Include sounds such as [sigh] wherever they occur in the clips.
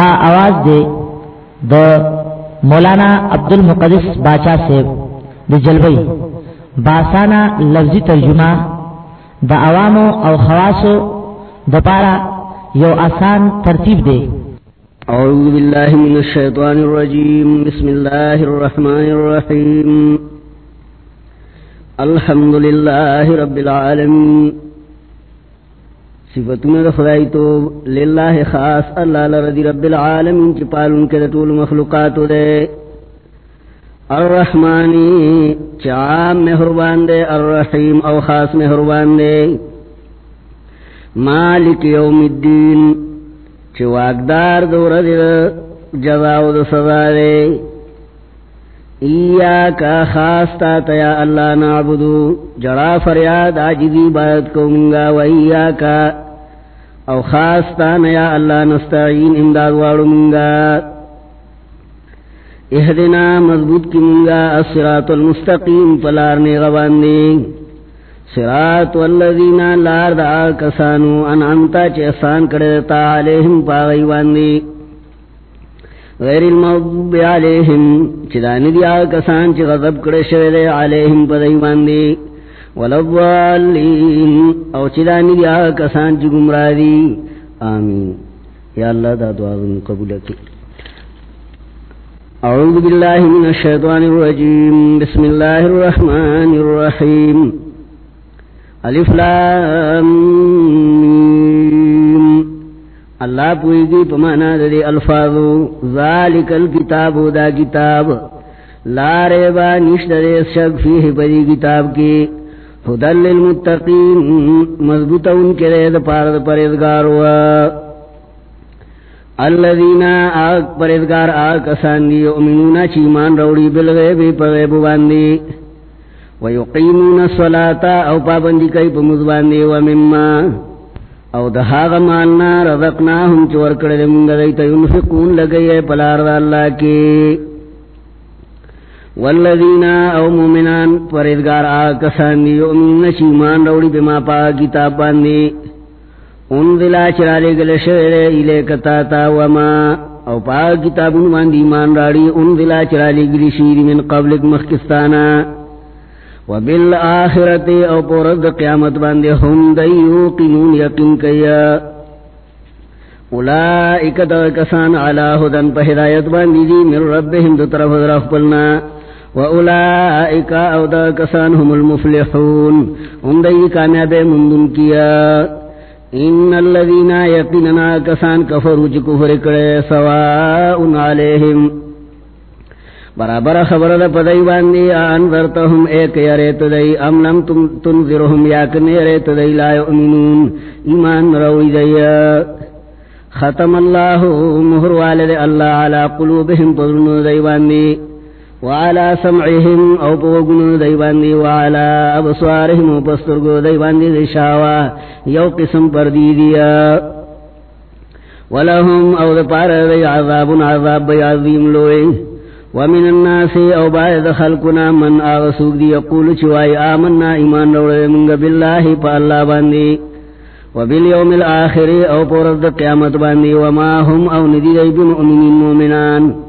آواز دے د مولانا عبد المقدس باچا سے د جلوی۔ باسانا لفظی ترجمہ د عوامو او خواصو د پارا یو آسان ترتیب دے۔ اعوذ باللہ من الشیطان الرجیم۔ بسم اللہ الرحمن الرحیم۔ الحمد للہ رب العالمین۔ صفتنا خدای تو للہ خاص اللہ لرضی رب العالمین چی پالن کے دا طول مخلوقات دے. الرحمانی چعام محربان دے، الرحیم او خاص محربان دے. مالک یوم الدین چی واقدار دور دے جزاو دو سزا دے. ایاکا خاص تا تیا اللہ نعبدو، جڑا فریاد آجدی بات کو منگا و ایاکا او خاص تا نیا اللہ نستعین امداد وارو منگا. اہدنا مضبوط کی منگا. السراط المستقیم پلارنے غباندے سراط والذین لار دا کسانو. انعمتا چے احسان کردتا علیہم پاغی واندے غیر المغضوب علیہم. چدانی دیا کسان چے غضب کرے شوئے علیہم پدائی واندے ولوالین او چدانی دیا کسان چی گمراہ دی؟ آمین. یا اللہ دا دعا دن قبول کی اعوذ باللہ من الشیطان الرجیم. بسم اللہ الرحمن الرحیم. الف لام اللہ پوئی گی پمانا دے الفاظو. ذالک الكتاب دا کتاب. لا ریبا نشت دے شک فیہ پدی کتاب کی. ہدل للمتقین مضبوط ان کے رید پارد پریدگار ہوا۔ الذین آگ پریدگار آگ، کسان دی یؤمنون چیمان روڑی بالغیب پغیب باندی۔ ویقیمون الصلاة او پابندی کئی پمز باندی ومما او دہاغ مالنا رزقناہم چور کردے منگا دیتا ینفقون لگئے پلار دا اللہ کی۔ والذین او مومنان پریدگار آکسان دی یؤمنون چیمان روڑی بما پا کتاب باندی۔ انزلا چرالے گلے شعرے الے کتاتا وما او پا کتاب انوان دی ایمان راڑی، انزلا چرالے گلی شیر من قبلک مخکستانا۔ وبالآخرت، او پورد قیامت باندے ہم دیو قنون یقین کیا۔ اولائک دا کسان علا ہدن پہ ہدایت باندی دی، من ربهم دو طرف درخ پلنا وَأُولَئِكَ أَوْدَا كَسَانْ هُمُ الْمُفْلِحُونَ ان دئی کامیاب مندن کیا۔ ان الذين يقيننا كسان كفروا كفر کرے، سواء عليهم۔ برابر خبر دا پدائی باندی انذرتهم ایک یریت دئی ام لم تنذرهم یاکن یریت دئی لا یؤمنون۔ ایمان روی دئی ختم اللہ مہر والد اللہ علی قلوبهم پذرن دئی باندی۔ وعلى سمعهم او بوغن پوگن دیواندی وعلى ابصارهم او پسترگو دیواندی دشاوا یو قسم پر دی دیا ولهم او دپار دی عذاب عذاب بی عظیم لوئی ومن الناس او باید خلقنا من آغسوک دی یقول چوائی، آمنا ایمان روڑے منگ باللہ پا اللہ باندی وبالیوم الاخر او پورد قیامت باندی وما هم او ندی دی بمؤمنین مومنان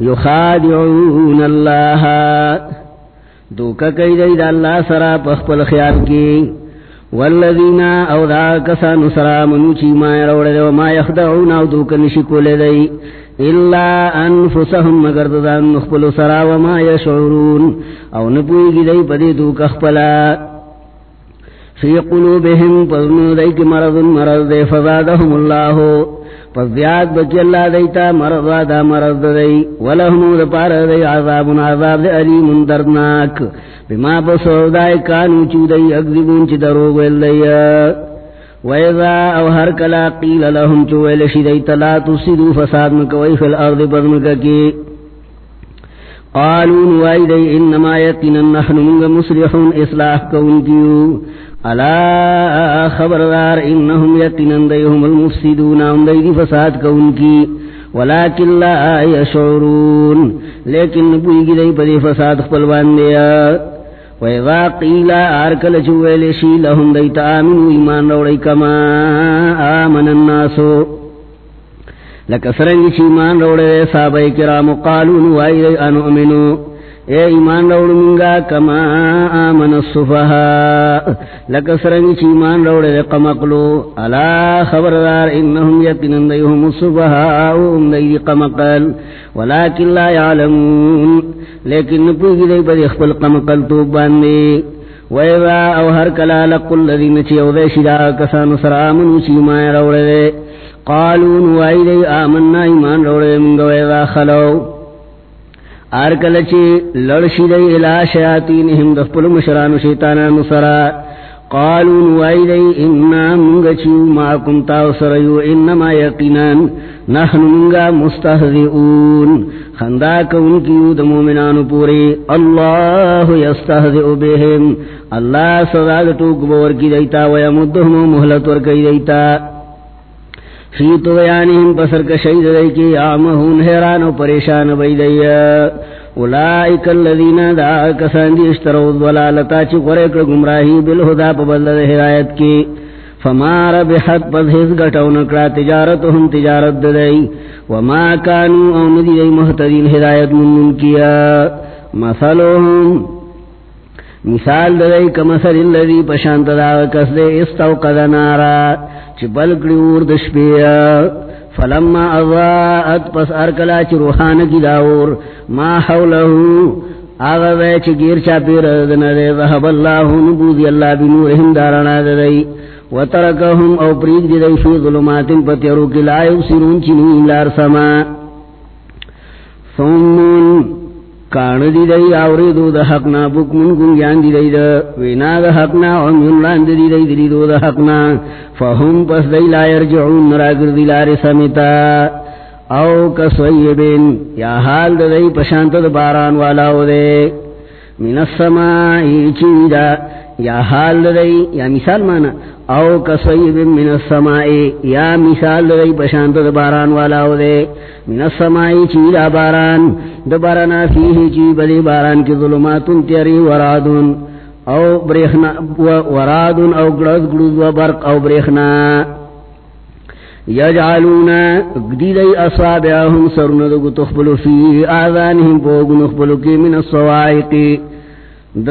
یخادعون اللہ۔ دوکا کئی دی دا اللہ سرا پخپل خیال کی۔ والذین او دا کسان سرا منوچی ما روڑ دے وما یخدعون او دوکا نشکو لے دی۔ الا انفسهم مگر دان نخپل سرا وما یشعرون۔ او نپوئی گی دی پدی دوکا خپلا۔ فی قلوبهم پذنو دی کی مرض مرض دے فزادهم اللہ۔ پس دیاد بکی اللہ دیتا، مرض دا مرض دی. ولہمو دا پار دی عذاب عذاب دی علیم دردناک. بما بسور دائی کانو چو دی اگزبون چی دروگ ویلی ویضا او ہر کلا قیل لهم چو ویلشی دیتا لا تسیدو فساد مکوئی فی الارض پدمککی قالوا نوائی دی، انما یقینا نحن منگ مسلحون، اصلاح کون کیو. الا خبردار انہم یقینن دیہم المفسدون ان دی فساد کون کی ولیکن لا یشعرون لیکن نبوئی گی دی پدی فساد خپلوان دیا ویغا قیلا آرکل چوویل شی لهم دیتا آمنو ایمان روڑی کما آمن الناسو لکسرنگی چیمان روڑے صحابہ کرام قالون وائی دے انو اے ایمان روڑ منگا کما آمن الصفحا لکسرنگی چیمان روڑے دے قمقلو علا خبردار انہم یقنن دیہم الصفحا ام دی قمقل ولیکن لا یعلمون. لیکن نپوگی دے پر اخبر قمقل تو باندے. ویبا او ہر کلا لقل الذین چیو دے شدا کسان سرامن چیمان روڑے دے. قالون وائی دی آمنا ایمان روڑے منگا ویدا خلو. آرکل چی لڑشی دی الہ شیاطینہم دفپل مشران شیطانا نصرا قالون وائی دی انا منگا چیو ماکم تاو سریو انما یقینان نحن منگا مستحذئون خنداک ان کیو دا مومنان پوری. اللہ یستحذئ بهم اللہ صداد ٹوک بور کی دیتا ویمدہم محلت ورکی دیتا. فی تو بیانہم کا شید دی کی آمہون حیران و پریشان بیدی اولائک اللذین دا کسان دی اشتروا دولالتا چی قرق گمراہی بالہدا پا بلد حرایت کی۔ فما ربحت پس حس گٹو نکڑا تجارتهم تجارت دی وما کانو او ندی دی محتدین ہدایت من کیا۔ مثلهم مثال دی کمثل اللذی پشانت دا کس دے استوقد نارا۔ چی بلکڑی اور دشپیا فلما اضاءت، پس ارکلا چی روحان کی داور ما حولہو، آغا وے چی گیر چاپی ردن دے ذہب اللہ نبوذی اللہ بنورہم دارنا دے وترکہم، او پرید دی دی فی ظلمات پتیرو کی لا یبسرون چنین لار سما. ثمون کان دی دی آوری دو دا حقنا بکمن گنگیان دی دی دا وینا دا حقنا عمیون لان دی دی دی دو دا حقنا فهم پس دی لا یرجعون نراگر دی لار سمیتا۔ او کسویبین، یا حال دا دی پشانت دا باران والاو دے۔ من السمائی چیدہ یا حال دئی یا مثال مانا۔ او کسیب من السمائی، یا مثال دئی پشانت دا باران والا ہو دے۔ من السمائی چیلا باران دا بارنا فیہی چی بلی باران کی ظلماتن تیری ورادن او بریخنا ورادن او گرز گرز و برق او بریخنا۔ یجعلونا گدیدئی اصابعهم سرندگو تخبلو فی آذانهم پوگو نخبلو کی من السوائقی د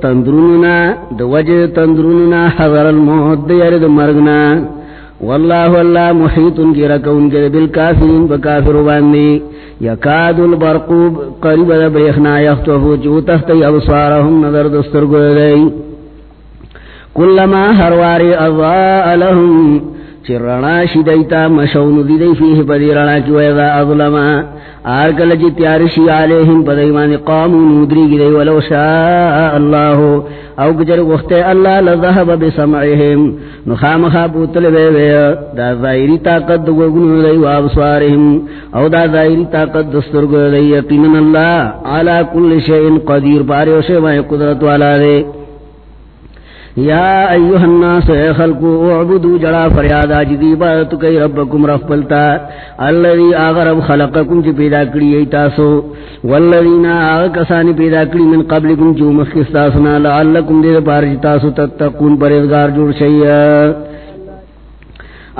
تندروننا د وجه تندروننا حضر الموت، د یرد مرگنا. واللہ واللہ محیطن کی رکون کے بالکافرین بکافر باندی. یکاد البرقوب، قریب دا بریخنا یختوفو چو تختی ابصارهم نظر دستر گردئی کلما ہرواری اضاء لهم چی رنا شدیتا مشون دی دی فیہ پدی رنا کی ویضا اظلما۔ آرکل جی تیارشی علیہم پدیمان قامون مدری گی دی ولو شاء اللہ۔ او گجر وقت اللہ لذہب بسمعہم۔ نخام خواب اتل بے بے۔ دا ظاہری طاقت دو گنو دی وابسوارہم او دا ظاہری طاقت دستر گو دی یقینن اللہ۔ علا کل شئین قدیر، پارے وشے مائے قدرت والا دے۔ یا ایوہ الناس اے خلقو اعبدو جڑا فریاد آجدی عبادتو کئی ربکم رفپلتا اللذی آغا رب خلقکم چی پیدا کری ایتاسو والذین آغا کسانی پیدا کری من قبلکم چی مخکستاسنا لعلکم دید پارجتاسو تتقون پریدگار جوڑ شیئا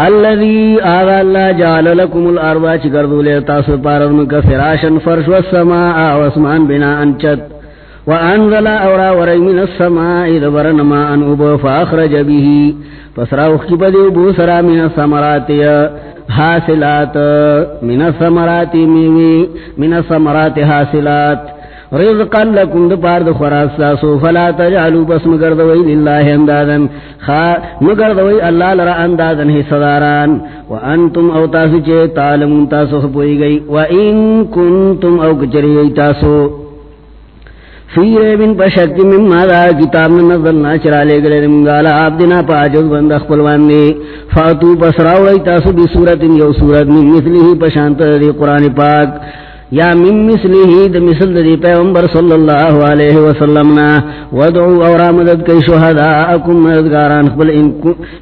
الذي آغا اللہ جعل لكم الارض چی لیتاسو پارون کا فراشن فرش والسماء واسمان بنا انچت وانزل اورا ورئی من السماء دبرن ما انعب فاخرج به. فسرا اخی بدی بو سرا من السمرات حاصلات. من السمرات میوی من السمرات حاصلات. رزقا لکم دپار دخوراس ساسو. فلا تجعلو بس مگردوئی للہ اندادن خا مگردوئی اللہ لرا اندادن ہی صداران. وانتم او تاسو چے تعلمون تاسو خبوئی گئی. وان کنتم او کچری تاسو. فی ریبن پشک کتاب نظرنا چرا لے گلے رمگالا بند فاتو تاسو بی صورت یو صورت من مثلی ہی پشانت دی قرآن پاک۔ یا من مثلی ہی دا مثل دی پیغمبر صلی اللہ علیہ وسلمنا ودعو اورا مدد کئی شہداءکم مددگاران خبل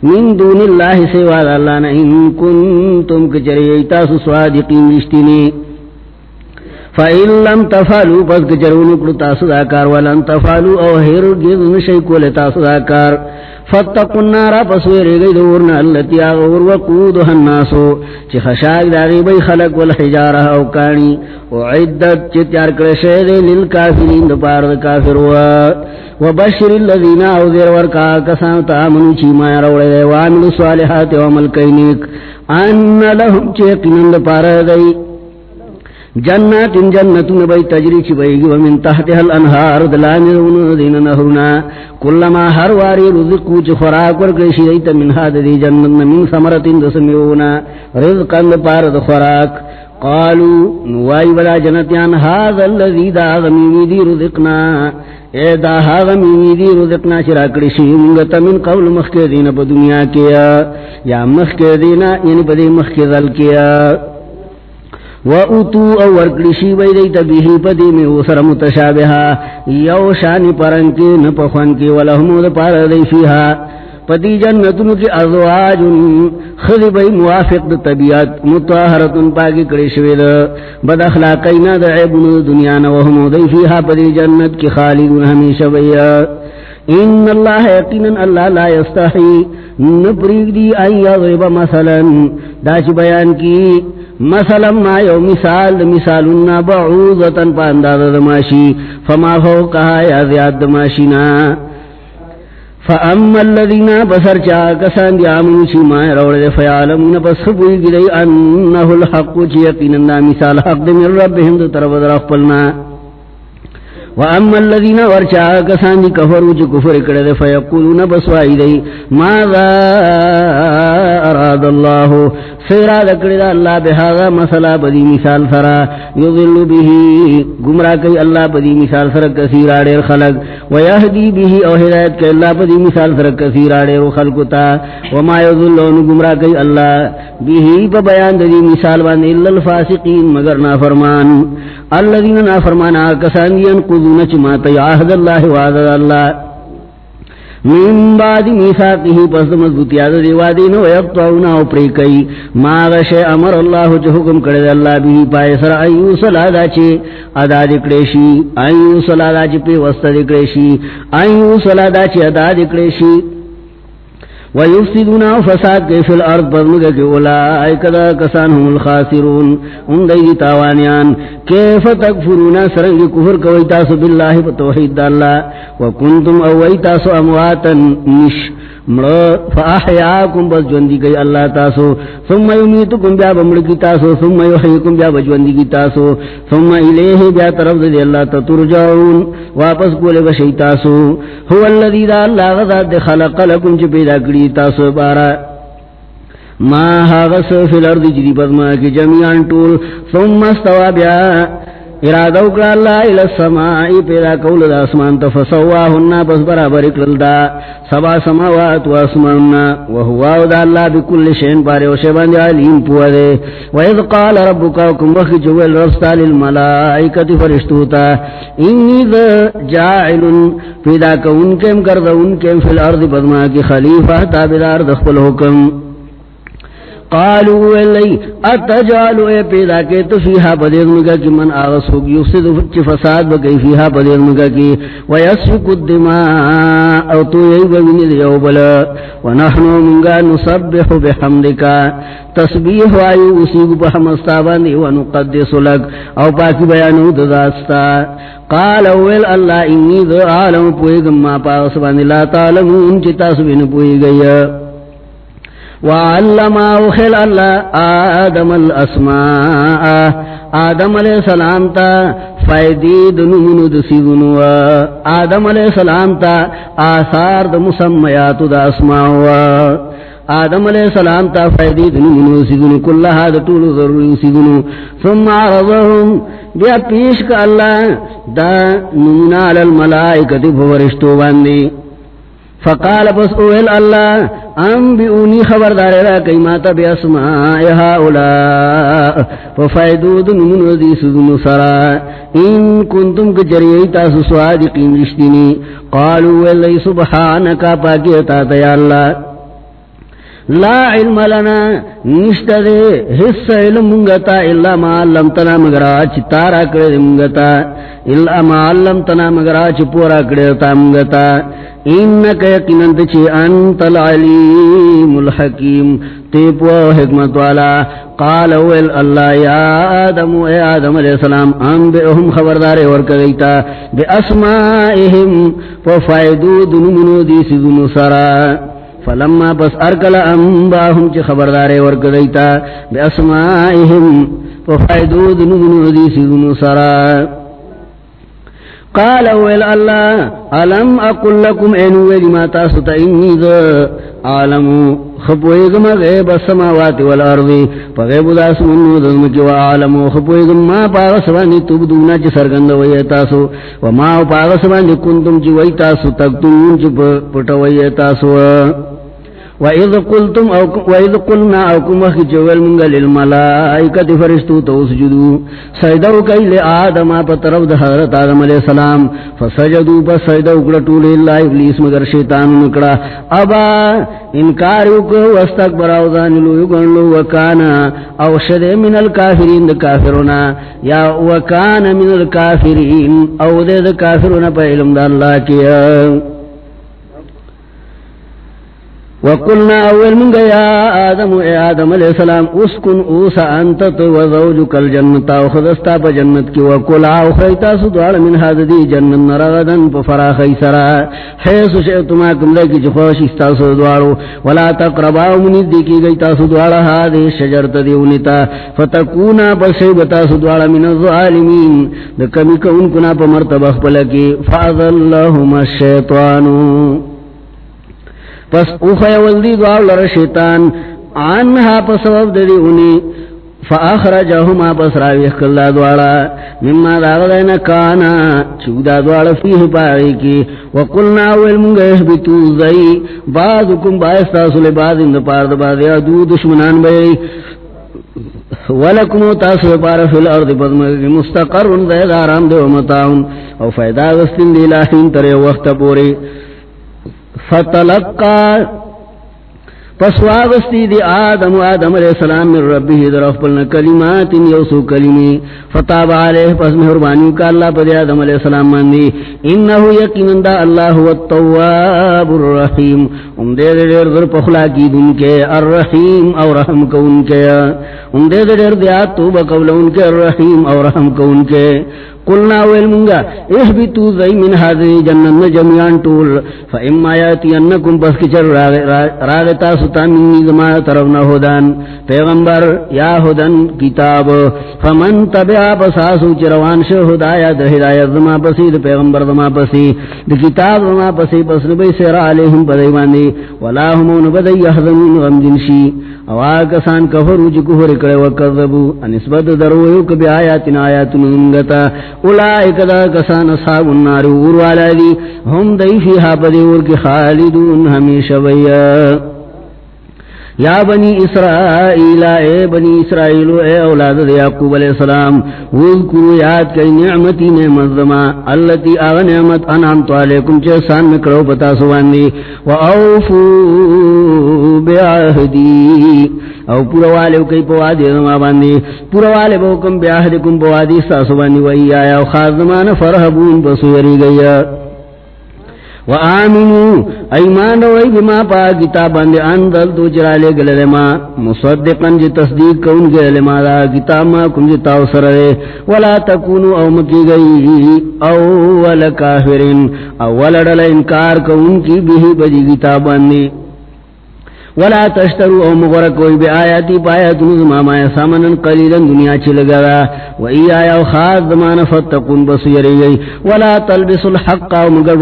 من دون اللہ سواد اللہ نا ان کنتم کچری تاسو سوادقین رشتینی فَإِن لَّمْ تَفْعَلُوا پس کچرونو کرو تاسو دا کار، ولن تفعلوا او هرگز نشی کول تاسو دا کار۔ فتقوا النار پس ورگئی دورنا اللتی آغور وقودها الناسو چی خشاک داغی بی خلق والحجارہ او کانی۔ وعدت چی تیار کرشے دے للکافرین دا پار دا کافر وبشر اللذین او دیر ورکا کسان تامنو چی مایا روڑے دے۔ وعملوا صالحات وعمل کینیک ان لهم چی قنن پار دائی جنات جنتون بی تجری چی بیگی ومن تحتها الانہار دلانی دون دین نهرنا کلما ہر واری رزقو چی خوراک ورکشی دیتا من حاد دی جنت من سمرت دسمیونا رزقا پارد خوراک قالو نوائی بلا جنتیان هذا اللذی دا غمیمی دی رزقنا اے دا غمیمی دی رزقنا چراکڑی شی منگتا من قول مخی دین پا دنیا کیا یا مخی دین یعنی پا دی مخی ذل کیا و اتو او ورکلشی وی دیتا بیہی پدی میں اسر متشابہا یو شانی پرنکی نپخوانکی ولہمو دا پار دی فیہا پدی جنتنو کی ازواج خذ بی موافق دا طبیعت متواہرتن پاکی کرشوی دا بد اخلاقینا دا عیبن دنیا نوہمو دی فیہا پدی جنت کی ہمیشہ ان اللہ یقینا اللہ لا یستحی نپریگ دی آئی یضرب مثلا. داچ بیان کی مثلا ما یو مثال دا مثالنا بعوضتا پا انداز دماشی فما فوقها یا زیاد دماشینا فاما الذین بسر چاکسان دی آمنو چی مائی روڑ دے فیعلمون پس خبوئی گدئی انہو الحق چی یقینا مثال حق دی من ربهم دو طرف در اخپلنا واما الذين ورچا كسان كفروا كفر كده فيقولون بسواي دي ماذا اراد الله؟ سیرا سيرا ذكر الله بهذا مثلا بدي مثال سرا يضل به گمراہ کئی اللہ بدی مثال سر کثیر آڑے خلق۔ ویہدی به او ہدایت کئی اللہ بدی مثال سر کثیر آڑے خلق تا۔ وما یضلون گمراہ کئی اللہ به بیان دی مثال بان الا الفاسقین مگر نافرمان۔ اللہ الذين نافرمان کسان ينقضون چما تیاہد اللہ وعد اللہ۔ من بعد میثاقه پس مضبوطی آد دیوادین و یقطعونا و پریکی ما غش امر الله چه حکم کرد الله به پائے سر ایو صلادا چه ادا دکڑیشی ایو صلادا چه پی وسط دکڑیشی ایو صلادا چه ادا دکڑیشی ویفسدون فساد کے فی الارض برمگا کے اولائک دا کسان هم الخاسرون، ان دی تاوانیان۔ کیف تکفرون؟ سرنگی کفر کوئی تاسو باللہ فتوحید دا اللہ۔ وکنتم اوئی تاسو امواتا نش۔ فاحیاکم بس جوندی گئی اللہ تاسو۔ ثم یمیتکم بیا بمڑکی تاسو۔ ثم یحییکم بیا بجوندی گی تاسو۔ ثم الیہ بیا طرف دی اللہ تترجعون واپس کولے بشی تاسو هو اللذی دا اللہ غذات دی خلق لکم چی پیدا کری۔ دی تاسو بارا. ما حاغس فی الارد جدی پدما کی جمعان طول ثم استوا بیا ارادو کر اللہ الى السماعی پیدا کول دا اسمان تا تفسواہننا پس برابر اکرل دا سبا سماوات و اسماننا وہواو دا اللہ بکل شین پارے و شبان دا علیم پوا دے وید قال ربکا وکم وخی جویل رستا للملائکت فرشتوتا انی دا جاعل پیدا کون کم کرد ان کم فی الارض بدما کی خلیفہ تابدار دخل حکم قالو ولی اتجالو اے پیدا کے، تو فیہا بدیر مگا کی من آغس ہوگی افسد چی فساد بگئی فیہا بدیر مگا کی۔ ویسفک الدماء، او تو یہی بگنی دیو بلا۔ ونحنو منگا نصبح بحمدکا تسبیح وایو اسیگو پا حمستابانی ونقدس لگ او پاکی بیانو دداستا قال اول اللہ، انی دو عالم پوئگم ما پاس لا تعلمون چی تاسبین پوئی گئی۔ وعلم اوخل اللہ آدم الاسماء آدم علیہ السلام تا فائدی دنمونو دسیدنو آدم علیہ السلام تا آثار دا مسمیات دا اسماء آدم علیہ السلام تا فائدی دنمونو دسیدنو کلہا دا طول ضروری دسیدنو ثم عرضهم بیا پیش کا اللہ دا نمنا علی الملائکت بورشتو باندی. فقال بس اوهل اللہ انبئونی خبردار را کئی ماتا بی اسمائی هاولا ففائدود نمون ودی سدن سرا، ان کنتم کجریئی تاسو سوادقین رشتینی قالو اللہ سبحانکا پاکیتا اتا اللہ۔ لا علم لنا، نشت دے حص علم منگتا اللہ ما علمتنا مگر آچ تارا کرد منگتا اللہ ما علمتنا مگر آچ پورا کرد منگتا۔ انکا یقینند چی انت العلیم الحکیم تیپ و حکمت والا۔ قال اویل اللہ، یا آدم، اے آدم علیہ السلام انبئهم خبردار ورکا گئیتا بے اسمائهم ففائدو دنمنو دیسی دنو سرا۔ فلما پس ارکل انباهم چی خبردار ورک دیتا بی اسمائهم ففائدو دنو دیسی دنو سرا. قال اویل اللہ، علم اقل لکم اینو ویلی جی ما تاسو تا عالمو خپویگم غیب السماوات والارضی پا غیب داس منو دزمکی و عالمو خپویگم ما پاغسوانی تبدونا چی سرگند ویتاسو و ما پاغسوانی کنتم چی ویتاسو تکتون چی پتا ویتاسو وَإِذْ قُلْتُمْ أَوْ وَإِذْ قُلْنَا أَوْكُمْ وَخِجَوَلْ مُنْغَ لِلْمَلَائِكَةِ فَرِشْتُو تَوْسْجُدُوا سَيْدَوْ كَيْ لِآدَمَا پَتَرَوْ دَ حضرت آدم علیہ السلام. فَسَجَدُوا بَسَيْدَوْ قُلَتُوا لِلَّهِ إِبْلِيسِ مگر شیطان نکڑا. ابا انکاریو کو واستکبر او ذانلو یگنلو وکانا. او شد من الكافرین دا کافرونا. یا وکانا من الكافرین او دے دا کافرونا پا علم دا اللہ کیا. وقلنا اول من يا آدم اے آدم علیہ السلام اسکن اوسا انتت وزوجک الجنتا وخدستا پا جنت کی وکلا وخیتا سدوال من حد دی جنت نرغدن پا فراخی سرا حیث شئتما کم لکی جخوش استا سدوالو ولا تقربا منید دی کی گیتا سدوال حادی شجرت دیونتا فتکونا بسیبتا سدوال من الظالمین دکمی کون کنا پا مرتبخ پلکی فاذ اللہم الشیطانو پس اوخی ولدی دوار لر شیطان. عنها پس وفد دی انی فاخرجهما پس راویخ کلا دوارا مما داغدین کانا چودا دوارا فیه پاگی کی. وقلنا اول منگا احبتو زی بعضکم باستاسو لبعض اند پارد بعض یادو دشمنان بی ولکم تاسو پار فی الارض پدمگی مستقر دید آرام دے ومتاون او فیدا غستن دی لاحین تر وقت پوری فتلقا پس واغستی دی آدم و آدم علیہ السلام من ربی در افپلنا کلمات یوسو کلمی. فتاب علیہ پس محربانیو کا اللہ پا دی آدم علیہ السلام مندی. انہو یقین دا اللہ و التواب الرحیم. ام دے دے دیر در پخلا کی دن کے، الرحیم او رحم کو ان کے. ام دے دے دیر دیات توب قبل ان کے، الرحیم او رحم کو ان کے. قلنا ویل منگا احبتو زی من حاضر جنن جمعان طول فا اما یاتی انکم پس کچر راغتا ستا منی زما طرفنا ہدان پیغمبر یا ہدن کتاب. فمن تبعا پساسو چروان شہ ہدایا دا ہدایت زما پسی دا پیغمبر زما پسی. دا کتاب زما پسی، پس نبی سیر علیہم بدیواندی ولا ہمون بدی یحضنون غم جنشی اواکسان کفرو چی کفر کرے وکذبو. انسبت درویو کبی آیاتنا آیاتنا انگتا. اولائک دا کسان اصحاب النار اور والا دی، ہم دی فیہا پدیور کی خالدون ہمیشہ بیا یا بنی اسرائیل، اے بنی اسرائیل، اے اولاد یعقوب علیہ السلام وذکروا یاد کئی نعمتی نعمت زما، اللتی آغا نعمت انعمت علیکم چیسان مکرو پتا سواندی و اوفو بیاہدی او پورا والے کئی پوادی زما باندی. پورا والے بوکم بیاہدکم پوادی ساسو باندی وی آیا و خاص زمان فرحبون بسوری گئی وآمنوا. ایمان روئی بما پا کتاب اندے اندل تو چرا لے گلے لما مصدقا جی تصدیق کون گلے لما دا کتاب ما کن جی تاو سر دے. ولا تکونو او مکی گئی اول کافرین. اول ڈل انکار کون کی بھی بجی کتاب اندے ولا تشتروا او مغر کوئی بی آیاتی پایا تنز ماما سامنا قلیلا دنیا چی لگا دا. و ای آیا و خاص دمان فتقون بسیری گئی. ولا تلبس الحق او مگر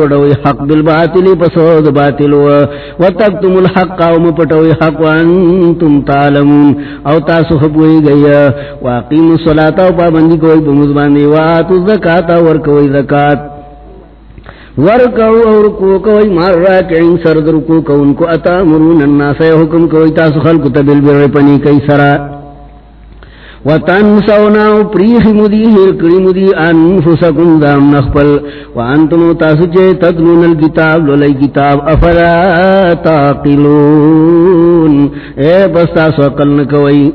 حق بالباطل پسود باطل و تکتم الحق او مپٹوی حق وانتم تعلمون. او تاسو خبوئی گئی. و اقیم الصلاة او پابندی کوئی بمزباندی و آتو زکاة ورکوئی زکاة. ورکو اور کو کوئی، مار راکعین، سرد رکو کو، ان کو اتا مرون الناس حکم کوئی، تاسو خلق تبل بر پنی کئی سرا. وتنسونا پریخ مدی ہر کری مدی انفسکم دام نخپل. وانتم تاسو چے تدلون الكتاب، لولی کتاب، افلا تاقلون. تعقلون اے بستا سوکل نکوئی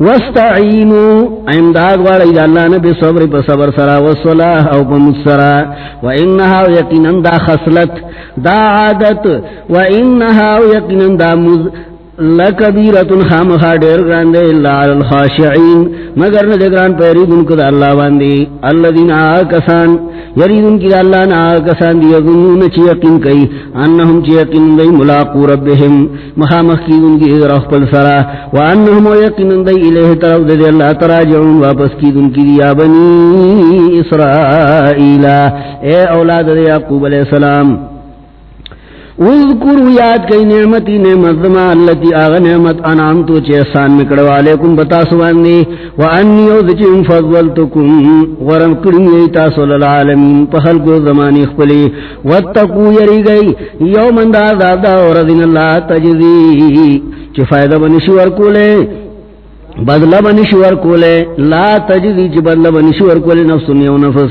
وستعینو امداد والی دا اللہ نبی صبر پا صبر سرا والصلاح او پا مصرا و انہا یقینن دا خسلت دا عادت. و انہا یقینن دا مز لکبیرتن خامخا دیر گراندے اللہ علی الخاشعین، مگر ندگران پیریدن کد اللہ باندی۔ اللہ دین آکسان، یریدن کی اللہ نا آکسان دی اگنون چی یقین کئی، انہم چی یقین دی ملاقو ربهم مخامخ کیدن کی رخ پل سرا، وانہم یقین دی الہ طرف دی اللہ تراجعون، واپس کیدن کی دیا بنی اسرائیلا اے اولاد دی یعقوب علیہ السلام اذکرو یاد کئی نعمتی نعمت دما اللتی آغا نعمت انعامتو چی احسان مکڑو علیکم بتاسو باندی وانی اوزچیم فضولتکم ورم کرمی تاسو للعالمین پخل کو زمانی خپلی. واتقو یری گئی. یوم اندار دادا وردن اللہ تجزی. چی فائدہ بنشور کولے بدل بنشور کولے، لا تجزی چی بدل بنشور کولے نفس نیو نفس.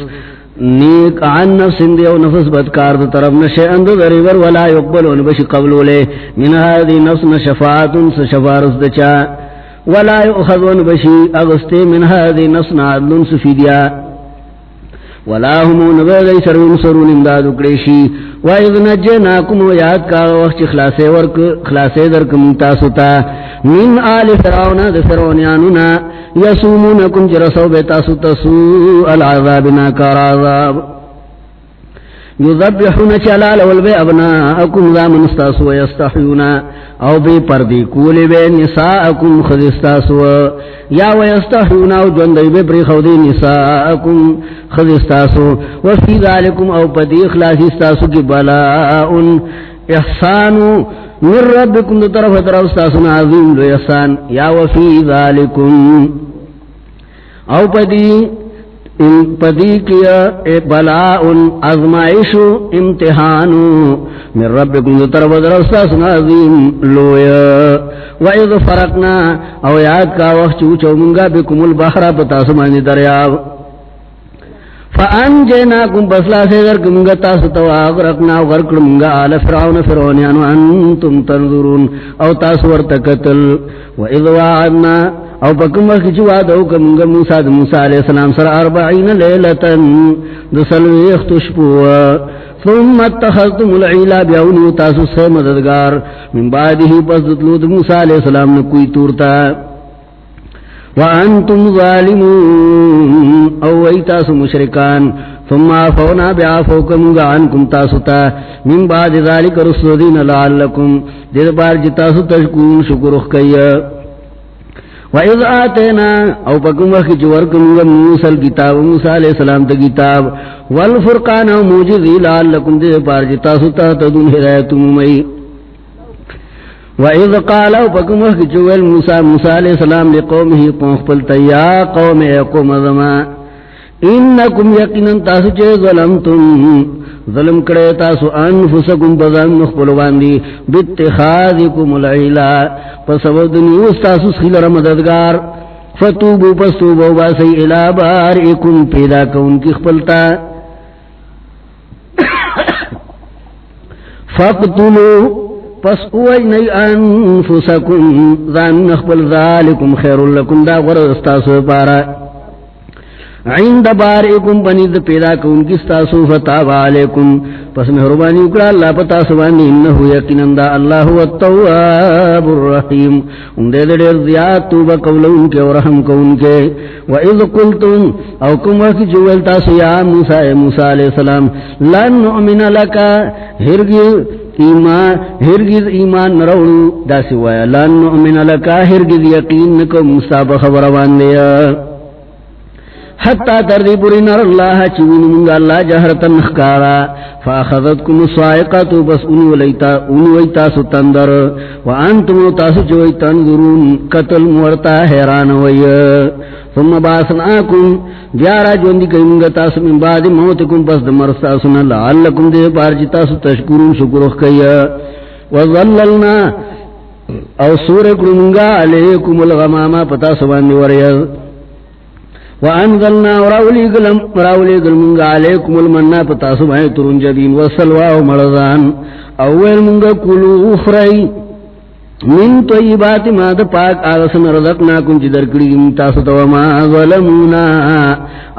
نیک عن نفس دیو نفس بدکار دو طرف نشے اندو دریور ولا یقبلون بشی قبلو لے من هذه نفس نشفاعتن سشفارس دچا ولا یؤخذون بشی اغستے من هذه نفس نعدلن سفیدیا۔ ولا هم نبغي سرون سرون امداد وکړي و اذ نجناكم یاد کا وخت خلاصے ورک خلاصے در کوم تاسو من آل فرعون ذ فرعوناننا يسومونكم جرسو بتاسو تسو العذاب ناكار عذاب. یذبحون چلال والبی ابناءکم Zamin استاسو ویستحیونا. O B پردی Kohli be نساءکم خذستاسو یا ویستحیونا او جوندی بی پری خودی نساءکم خذستاسو وفی ذالکم او پدی اخلاصی استاسو کی بلاؤن. احسانو من ربکم دو طرف طرف استاسو عظیم دو احسان. یا وفی ذالکم. او پدی ان پدی کیا بلاء ازمائش امتحانو من ربکم طرف درستا سنازیم لویا وَإِذْ فرقنا او یاد کا وقت چوچو منگا بکم البحر پتا سمانی دریاب فانجیناکم بسلا سے ذرک منگا تاسو تو آغرقنا وغرق منگا آل فرعون فرعونیان وانتم تنظرون او تاسو ورتکتل وَإِذْ وَعَدْنَا او پکم وقت چی وعد او کمونگا موسیٰ دا موسیٰ علیہ السلام سر اربعین لیلتن دا سلوی اختشپوا ثم اتخذتم العیلا بیاونی تاسو سے مددگار. من بعدی پس دتلو دا موسیٰ علیہ السلام نکوی تورتا وانتم ظالمون. او وی تاسو مشرکان. ثم آفونا بیعفو کمونگا عنکم تاسو تا من بعد ذالک رسو دین لعلکم. دید بار جی تاسو تشکون شکر اخکیہ وَإِذْ آتَيْنَا، او پکم وقت چورکم موسیٰ الكتاب موسیٰ علیہ السلام تا کتاب، والفرقان او موجزی لعلکم دے پار جتا ستا تدون ہدایتم مئی وَإِذْ قَالَ، او پکم وقت چوال موسیٰ موسیٰ علیہ السلام لقومه قوم پلتا، یا قوم اے قوم ازمان انکم یقینن تاسو چے ظلمتم۔ ظلم کرے تاسو انفسکم بزن مخبلو باندی. باتخاذکم العلا. پس ودنی استاسو سخیل رمددگار فتوبو پس توبو باسی الى بارئکم پیدا کون کی خپلتا. [coughs] فقتلو پس اوئی نئی انفسکم. ذان نخبل ذالکم خیر لکم. دا غرد استاسو پارا. عند بارئکم بنید پیدا کون کی کستا فتاب علیکم. پس مہربانی اکڑا اللہ پتا سبانی انہو یقینن دا اللہ هو التواب الرحیم. اندے دے دیر زیاد توبہ قولو ان کے ورحم کو ان کے. وَإِذْ قُلْتُمْ او کم وقت جویل تاسو یا موسیٰ موسیٰ علیہ السلام، لن نؤمن لکا ہرگز ایمان ہرگز ایمان نروڑو دا سوایا لن نؤمن لکا ہرگز یقین نکو، موسیٰ بخبر باندیا حتی تردی پوری نر اللہ چوین منگا اللہ جہرتا نخکارا، فاخذتکم سائقاتو بس انو لیتا انو ایتا ستندر وانتمو تاسو چوئی تنظرون قتل مورتا حیران وی۔ ثم باسناکم دیارا جوندی کئی منگا تاسو من بعد موتکم، پس دمرستاسونا لعلکم دے پارچی تاسو تشکرون شکرخ کئی وظللنا، او سورکر منگا علیکم الغماما پتا سبانی وریز وانزلنا وراولی گلم وراولی گلمنگا علیکم المنا پتاسو بھائی ترون جدین وصلوا و مرضان. اول منگا کلو اخرائی من طیبات ما دا پاک آغسن رزقناکم چی درکڑی دیم تاسو تو ظلمونا.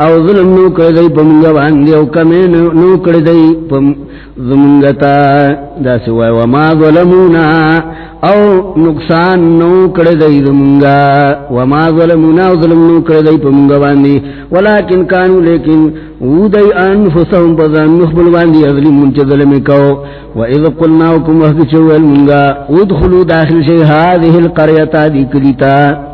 او ظلم نو کردئی پمونگا باندی او کمی نو کردئی پمونگتا دا سوائی وما ظلمونا. او نقصان نو کردئی دمونگا وما ظلمونا او ظلم نو کردئی پمونگا باندی ولیکن کانو لیکن او دی انفسهم پزان نخبل باندی اظلمون چی ظلمی کو وَإِذْ قُلْنَا وَكُمْ وَحْكِ چوئل منگا ادخلوا داخل شئی هذه القرية دي كلتا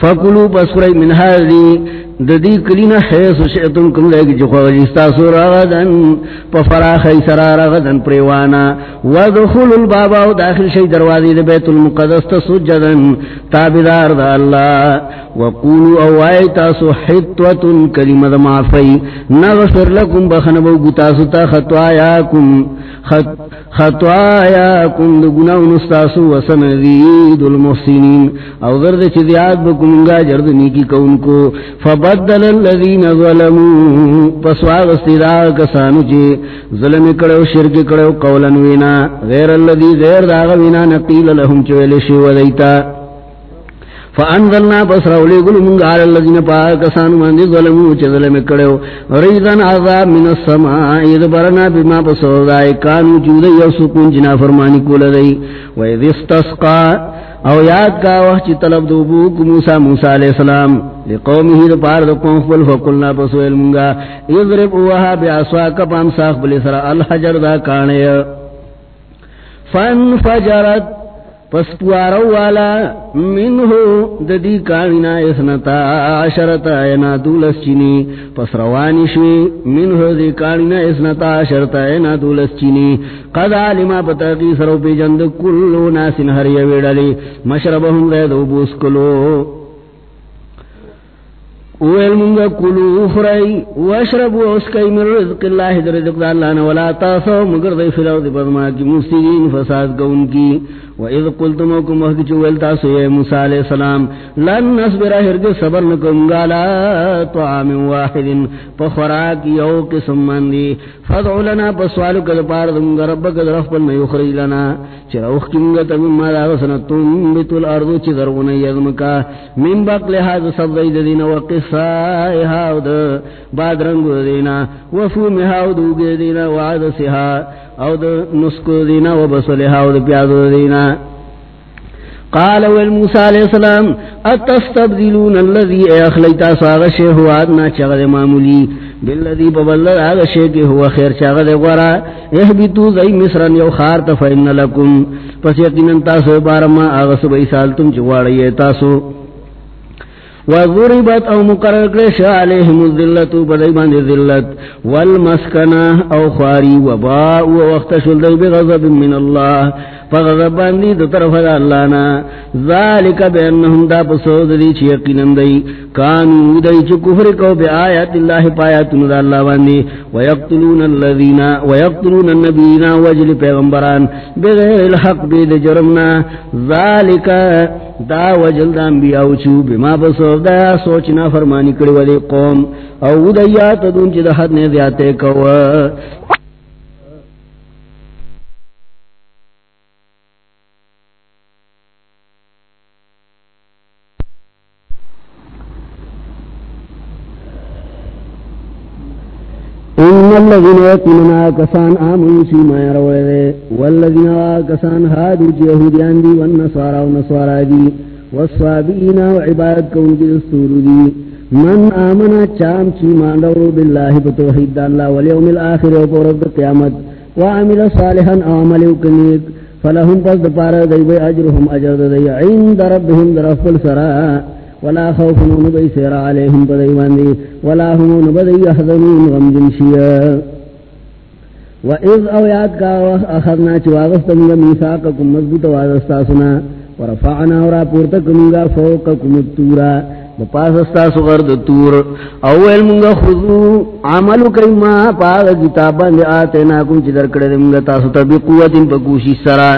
فَكُلُوا بَسْخُرَئِ مِنْ هَذِي ددی کلینا حیث شئتم کم لے گی جو خوجستا سو رغدن پا فراخی سرا رغدن پریوانا ودخل البابا و داخل شئی دروازی دے بیت المقدس تا سجدن تابدار دا اللہ وقولو اوائی تاسو حتوتن کلمہ دا معفی نغفر لکم بخنبو گتاسو تا خطوایاکم خطوایاکم دا گناو نستاسو وسنزید المحسنین. او ذرد چیزیاد بکمنگا جرد نیکی کونکو فبا بدل الذين ظلموا. پسواغ استدا کسانو چی ظلم کڑو، شرک کڑو قولا وینا. غیر الذي غیر داغ وینا، نقیل لهم چویل شی ودیتا فانزلنا بصر اولی گل منگا علی الذین پاک کسانو مندی ظلمو چی ظلم کڑو. ریزن عذاب من السماء اید برنا بما پسور دائی کانو چودی یو سکون جنا فرمانی کول دی. وید استسقا او یاد کا وحچ طلب دو بوک موسیٰ موسیٰ علیہ السلام، لقومی ہی دو پار دو قوم فل فکلنا پسوئل منگا، اضرب اوہا بی آسواک پام ساخ بلی سرا، الحجر دا کانے۔ فانفجرت پس پوارو والا منہو ددی کانینا اسنتا عشرتا اینا دولس چینی. پس روانی شوی منہو دی کانینا اسنتا عشرتا اینا دولس چینی. قد علما پتاقی سرو پی جند کلو ناسن ہر یویڈالی مشربهم غیدو بوس کلو. اویل منگا کلو اخرائی واشربو اسکای من رزق اللہ در رزق دا اللہ نولا تاسو. مگر دی فی الارد پدما کی مستدین فساد کون کی. وَإِذْ قُلْتُمُكُمْ وَحْكِ تاسو اے موسیٰ علیہ السلام لن نصبر ہرگز صبر نکم گالا طعام واحد پخوراک یو قسم مندی فدعو لنا پسوالو کد پاردم ربک درف پل نیخرج لنا چرا اخکمگا تمیم ما دا غسنتم بتو الارضو چی درغن یزمکا من بقل حاض صدید دینا وقصائها دا بادرنگو دینا وفومها دوگی دینا وعدسها او د نسکو دینا و بسلها او د پیازو دینا قال والموسى عليه السلام، اتستبدلون الذي اخليتا صاغ شيء هو ادنا چغد معمولی. بالذي ببلل هذا شيء هو خیر چغد غرا اهبتو زي مصر يو خار فإن لكم پس یقینا تاسو بارما اغس بي سال تم چواڑی تاسو. وضربت او مقرر کرش علیہم الذلت بدای باند ذلت. والمسکنہ او خاری وباء وقت شل بغضب من اللہ فغضب باندې د طرف د الله نه ذالک بانهم دا پسود دی چې یقینن دی. کانو دای چې کفر کو به آیات الله پایاتن د الله باندې ويقتلون الذين ويقتلون النبيين وجل پیغمبران. بغیر الحق به جرمنا ذالک دا وجل دا انبیاء چو بما بسو دا سوچنا فرمانی کری ولی قوم. او دیات دون چی دا حد نے دیاتے کو ان الذين يكونون كسان امنوا فيما يروا والذين كسان هادوا يهوديان دي والنصارى والنصارى دي والصابئين وعباد كون بالسور دي من آمن چام چی ماندو بالله بتوحید الله واليوم الاخر وقرب قیامت وعمل صالحا عمل کنیک فلهم پس دپار دی اجرهم اجر دی عند ربهم درف السراء ولا خوف نبي سير عليهم بديوان دي ولا هم نبدي يحزنون غم جنشيا وإذ أو ياد کا أخذنا چواغستم ميثاقكم مضبوط وعدستاسنا ورفعنا ورا پورتكم فوقكم التورا پاس استاسو غرد تور. اول منگا خضو عملو کئی ما پاگ کتابان دے آتے ناکم چی در کردے منگا تاسو تبی قوت ان پا کوشی سرا.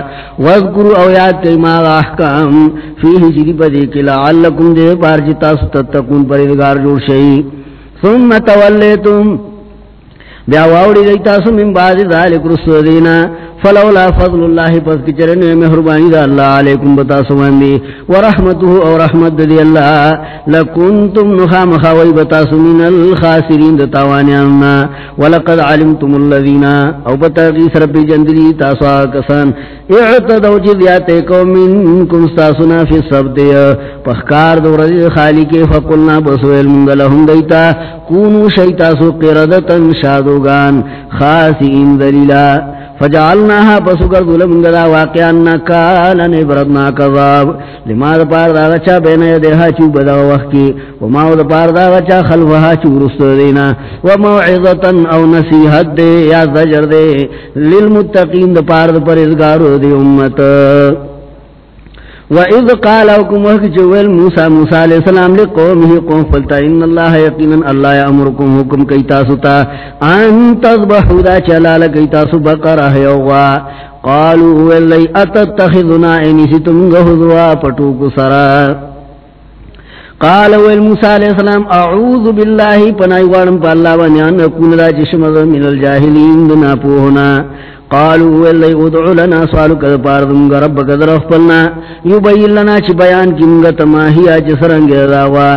وذکرو او یاد کئی ما احکام. فیہی چی پا دیکھ لعلکم دے پارچی تاسو تتکون پریدگار جوڑ شئی. ثم تولیتم بیا واوڑی دی تاسو من بعد ذالک رسو دینا، فلولا فضل اللہ پس کی چرنے مہربانی دا اللہ علیکم بتا سواندی ورحمته او رحمت دی اللہ، لکنتم نخام خوائی بتا سمین الخاسرین دا تاوانیاننا، ولقد علمتم اللذین او بتا غیس ربی جندلی تاسو آکسان، اعتدو جی جدیاتے کو منکم ستاسونا فی سب دی، پخکار دو رضی خالی کے فقلنا بسویل منگلہم دیتا، کونو شیطاسو قردتا شادوگان خاسئین دلیلا. فجعلناها پسکر دولم گدا واقعا نکالا نبردنا کذاب لما دا پار دا غچا بین یدیها چوب دا وقتی. وما دا پار دا غچا خلفها چورست دینا. وموعظتا او نسیحت دے یا زجر دے. للمتقین دا پار دا پرزگارو دی امت. وَإِذْ قَالَ لَكُمْ وَحْكِجُوَلْ مُوسَى مُوسَى علیہ السلام لِقَوْمِهِ قوم فَلْتَا إِنَّ اللَّهَ يَقِينًا اللَّهَ يَأْمُرُكُمْ حُكُمْ كَيْ تَاسُتَا أَن تَذْبَحُوا ذَا چَلَالَ كَيْ تَاسُ قَالُوا وَلَّيْ أَتَتَّخِذُنَا إِنِسِتُمْ غَهُذْوَا پَٹُوكُ سَرَا۔ قال ويل موسى السلام اعوذ بالله پناي وارم بالله ونيان نكون لا جسم من الجاهلين دنا قالوا والله ادعو لنا سوالك باردم ربك ذرفلنا يبين لنا چ بیان کینگت ما ہی اج سرنگ راوا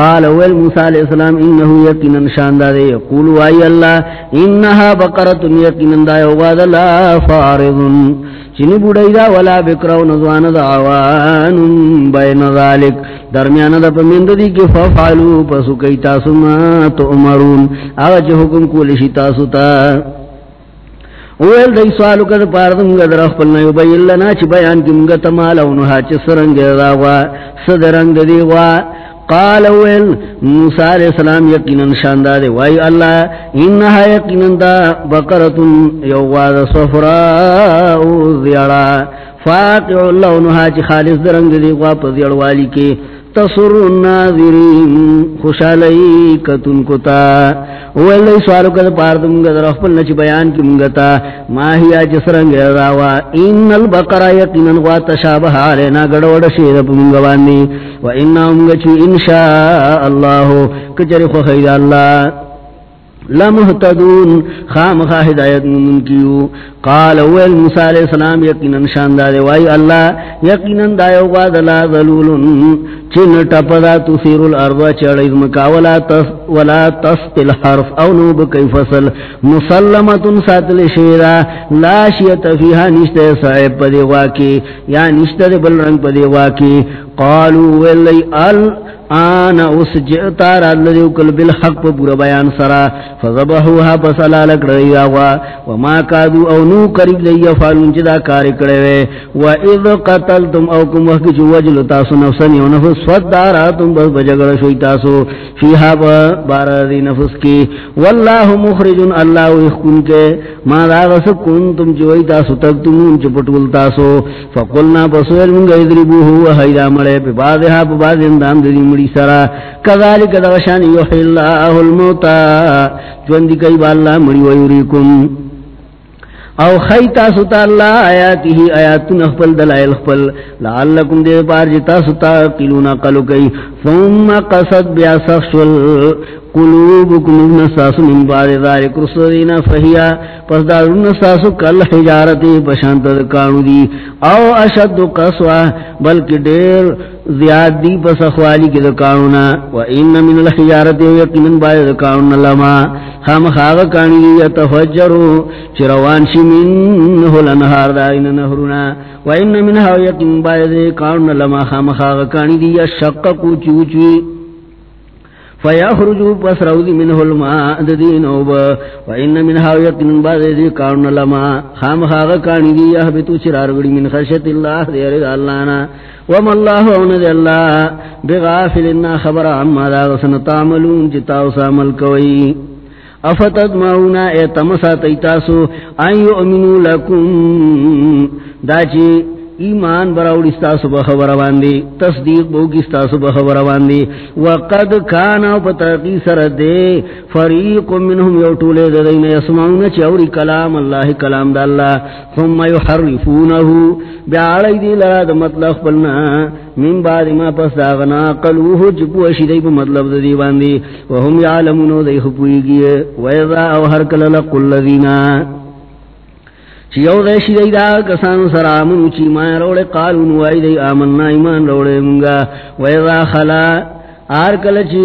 قال ويل موسى عليه السلام انه يقينا شاندار يقول اي الله انها بقره يقينا دا يواد لا فارض. چنی بوڑی دا ولا بکرو نزوان دا عوان بین ذالک. درمیان دا پمیند دی کی ففعلو پسو کئی تاسو ما تو امرون آغا چی حکم کولشی تاسو تا. اویل دی سوالو کد پاردن گد رخ پلنا یو بیل لنا چی بیان کی منگا تمالا انوها چی سرنگ دا وا صدرنگ دی وا قال اویل موسیٰ علیہ السلام یقیناً شاندہ دے وائی اللہ، انہا یقیناً دا بقرتن یو واد صفراء زیارا فاقع اللہ انہا چی خالص درنگ دی واپ زیار والی کے تسر الناظرین. خوشالی کتن کتا. اولی سوالو کتا پاردم گا در اخپل نچ بیان کی منگتا ماہیا جسرنگ راوا. ان البقر یقینا غوا تشابہ علینا گڑوڑ شید پمنگوانی و انا امگچو انشاء اللہ. کچر خوخید اللہ. لمحتدون. خام خواہ ہدایت من کیو. قال اویل موسیٰ علیہ السلام یقیناً شاندار وائی اللہ، یقیناً دایو قاد لا ذلولن چن ٹپدا تثیر الارض چڑیز مکا ولا تس ولا تسقل حرف. او نوب کئی فصل. مسلمت ساتل شیرا. لا شیط فیہا نشت صاحب پدی واکی یا نشت بل رنگ پدی واکی قالو ویلی ال آنا اس جئتا راد لدیو کل بالحق پا پورا بیان سرا فضبحوها پسلا لکڑی آوا وما کادو او نو قریب دی فالون چدا کاری کڑوے و اذ قتلتم او کم وحکی چو وجل تاسو نفسن یو نفس فد داراتم بس بجگڑ شوی تاسو فیها بارا دی نفس کی واللہ مخرجن اللہ اخکن کے ما دا غس کنتم چوئی تاسو تکتمون چو پٹول تاسو فقلنا بسویل منگا ادربوہو وحیدہ مڑے پی بازها پی باز اندام دی مڑی سرا۔ کذالک دغشان یحی اللہ الموتا جوندی کئی با اللہ مڑی ویوریکم او خیتا ستا اللہ آیاتی ہی آیاتن اخپل، دلائل اخپل۔ لعلکم دے پار جی جتا ستا قلونا قلو کئی۔ ثم قصد بیا سخشل قلوبکم ابن ساسو من بعد ذارک رسولین فہیا پس دارون ساسو کل حجارتی پشانت دکانو دی. او اشد قصوا بلکہ دیر زیاد دی پس اخوالی کی دکانونا و این من الحجارتی و یقین بعد دکانونا لما. خام خاغ کانی دی یتفجرو چروانشی من ہل انہار دائن نہرونا. و این من ہاو یقین بعد دکانونا لما، خام خاغ کانی دی یشق کو چوچوی فیخرجو پس روزی منه الماء ددین اوبا و این منها یقین بعد دی کارن لما خام خاغ کانی دی یحبتو چرارگڑی من خشت اللہ دیر دالانا وما اللہ اون دی اللہ بغافلنا خبر عما دا غسن تعملون جتاو سامل کوئی افتد ماؤنا اے تمسا تیتاسو ان یؤمنو لکم دا ایمان براوڑی ستاسو بخبر باندی تصدیق بوکی ستاسو بخبر باندی وقد کانا پتاقی سر دے، فریق منہم یو طولے دین یسمعون چوری کلام اللہ، کلام دا اللہ۔ ثم یحرفونہو۔ بیعالی دی لراد مطلق پلنا۔ من بعد ما پس داغنا قلوہو جپو اشیدی پا مطلب دا دی باندی وهم یعلمونو دی خپوئی گئے ویضا او ہر کللق اللذینہ چی یو غیشی دی دا کسانو سر آمنو چی مایا روڑے قالون وائی دی آمننا ایمان روڑے منگا ویضا خلا آر کل چی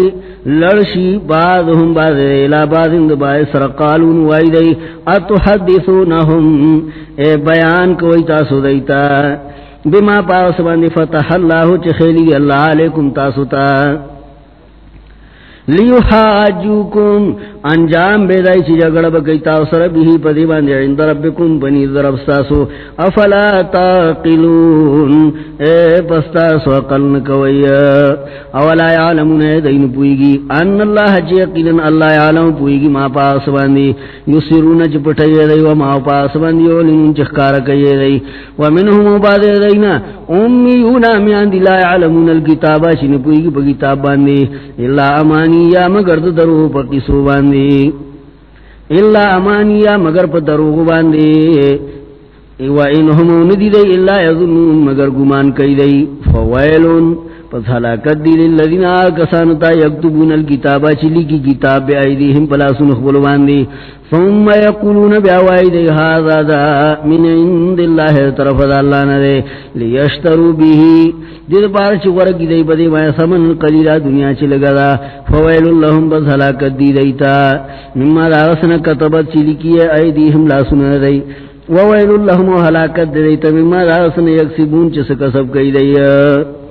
لڑشی بعضهم بعض ایلا بعضند بائی سر قالون وائی دی اتو اتحدثونہم اے بیان کوئی تاسو دیتا بما پاس باندی فتح اللہ چی خیلی اللہ علیکم تاسو تا لیحاجوکم انجام بیدائی چی جگڑ بکی تاثر بیہی پدی باندی عند ربکم بنی ضرب ساسو افلا تاقلون؟ اے پستاسو اقل نکوئی اولا یعلمون اے دین پوئیگی ان اللہ چی یقیدن اللہ یعلم پوئیگی ما پاس باندی. یسرون چی پٹھئی دی وما پاس باندی ولمون چخکار کئی دی ومنہم بعد دینا امیونا میان دی لا یعلمون الكتابا چی نپوئیگی پا کتاب باندی. اللہ امانی یا مگرد درو پا قصو باندی. باندی اللہ امانیا مگر پا دروغ باندی و انہم ندی دی اللہ یظنون مگر گمان کئی دی، فویلون پس حلاکت دی للذین آکسانتا یکتبون الكتابا چلی کی کتاب بے ایدیہم پلا سنخ بلو باندی. ثم یقولون بیاوائی دی حاضا دا من عند اللہ طرف دا اللہ ندے لیشترو بیہی. دید پار چی ورکی دی بدی مایا سمن قلیلہ دنیا چی لگا دا. فویل اللہم بس حلاکت دی دیتا. مما دا غسن کتبت چلی کی آئی ایدیہم لا سن دی وویل اللہم حلاکت دی دیتا. مما دا غسن یکسبون چی سکسب کئی دیتا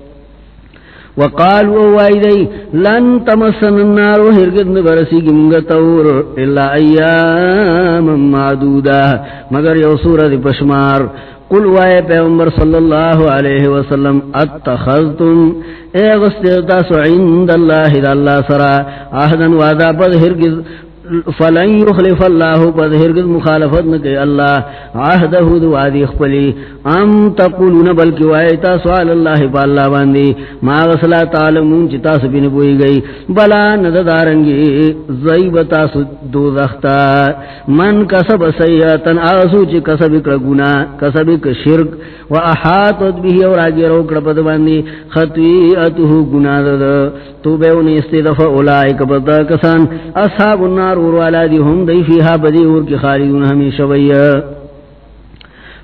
وقال وایدی لن تمسن النار هرگز برسی گمگ تور، الا ایاما معدودا۔ مگر یو سورت پشمار، قل وائے پیغمبر صلی اللہ علیہ وسلم، اتخذتم۔ اے غستیتا سو عند اللہ، دا اللہ سرا۔ آہدن وعدا پد ہرگد فلن يخلف الله بذهرغ مخالفت نہ کہ اللہ عہدہ دو ادی خپلی۔ ام تقولون بلکی وایتا سوال اللہ بالله باندی۔ ما غسلا تعلمون چتا سبین بوئی گئی۔ بلا ند زیبتا دو زختا من کسب سیئتن آسو چ کسب کر گنا کسب ک شرک۔ و احاطت به اور اگے رو کڑ پد باندی۔ خطیئته گنا دد۔ تو بے ان استدف اولائک بدا کسان۔ اصحاب النار اور والا دی ہم دی فیہا بدی اور کی خالدون ہمیشہ ویا۔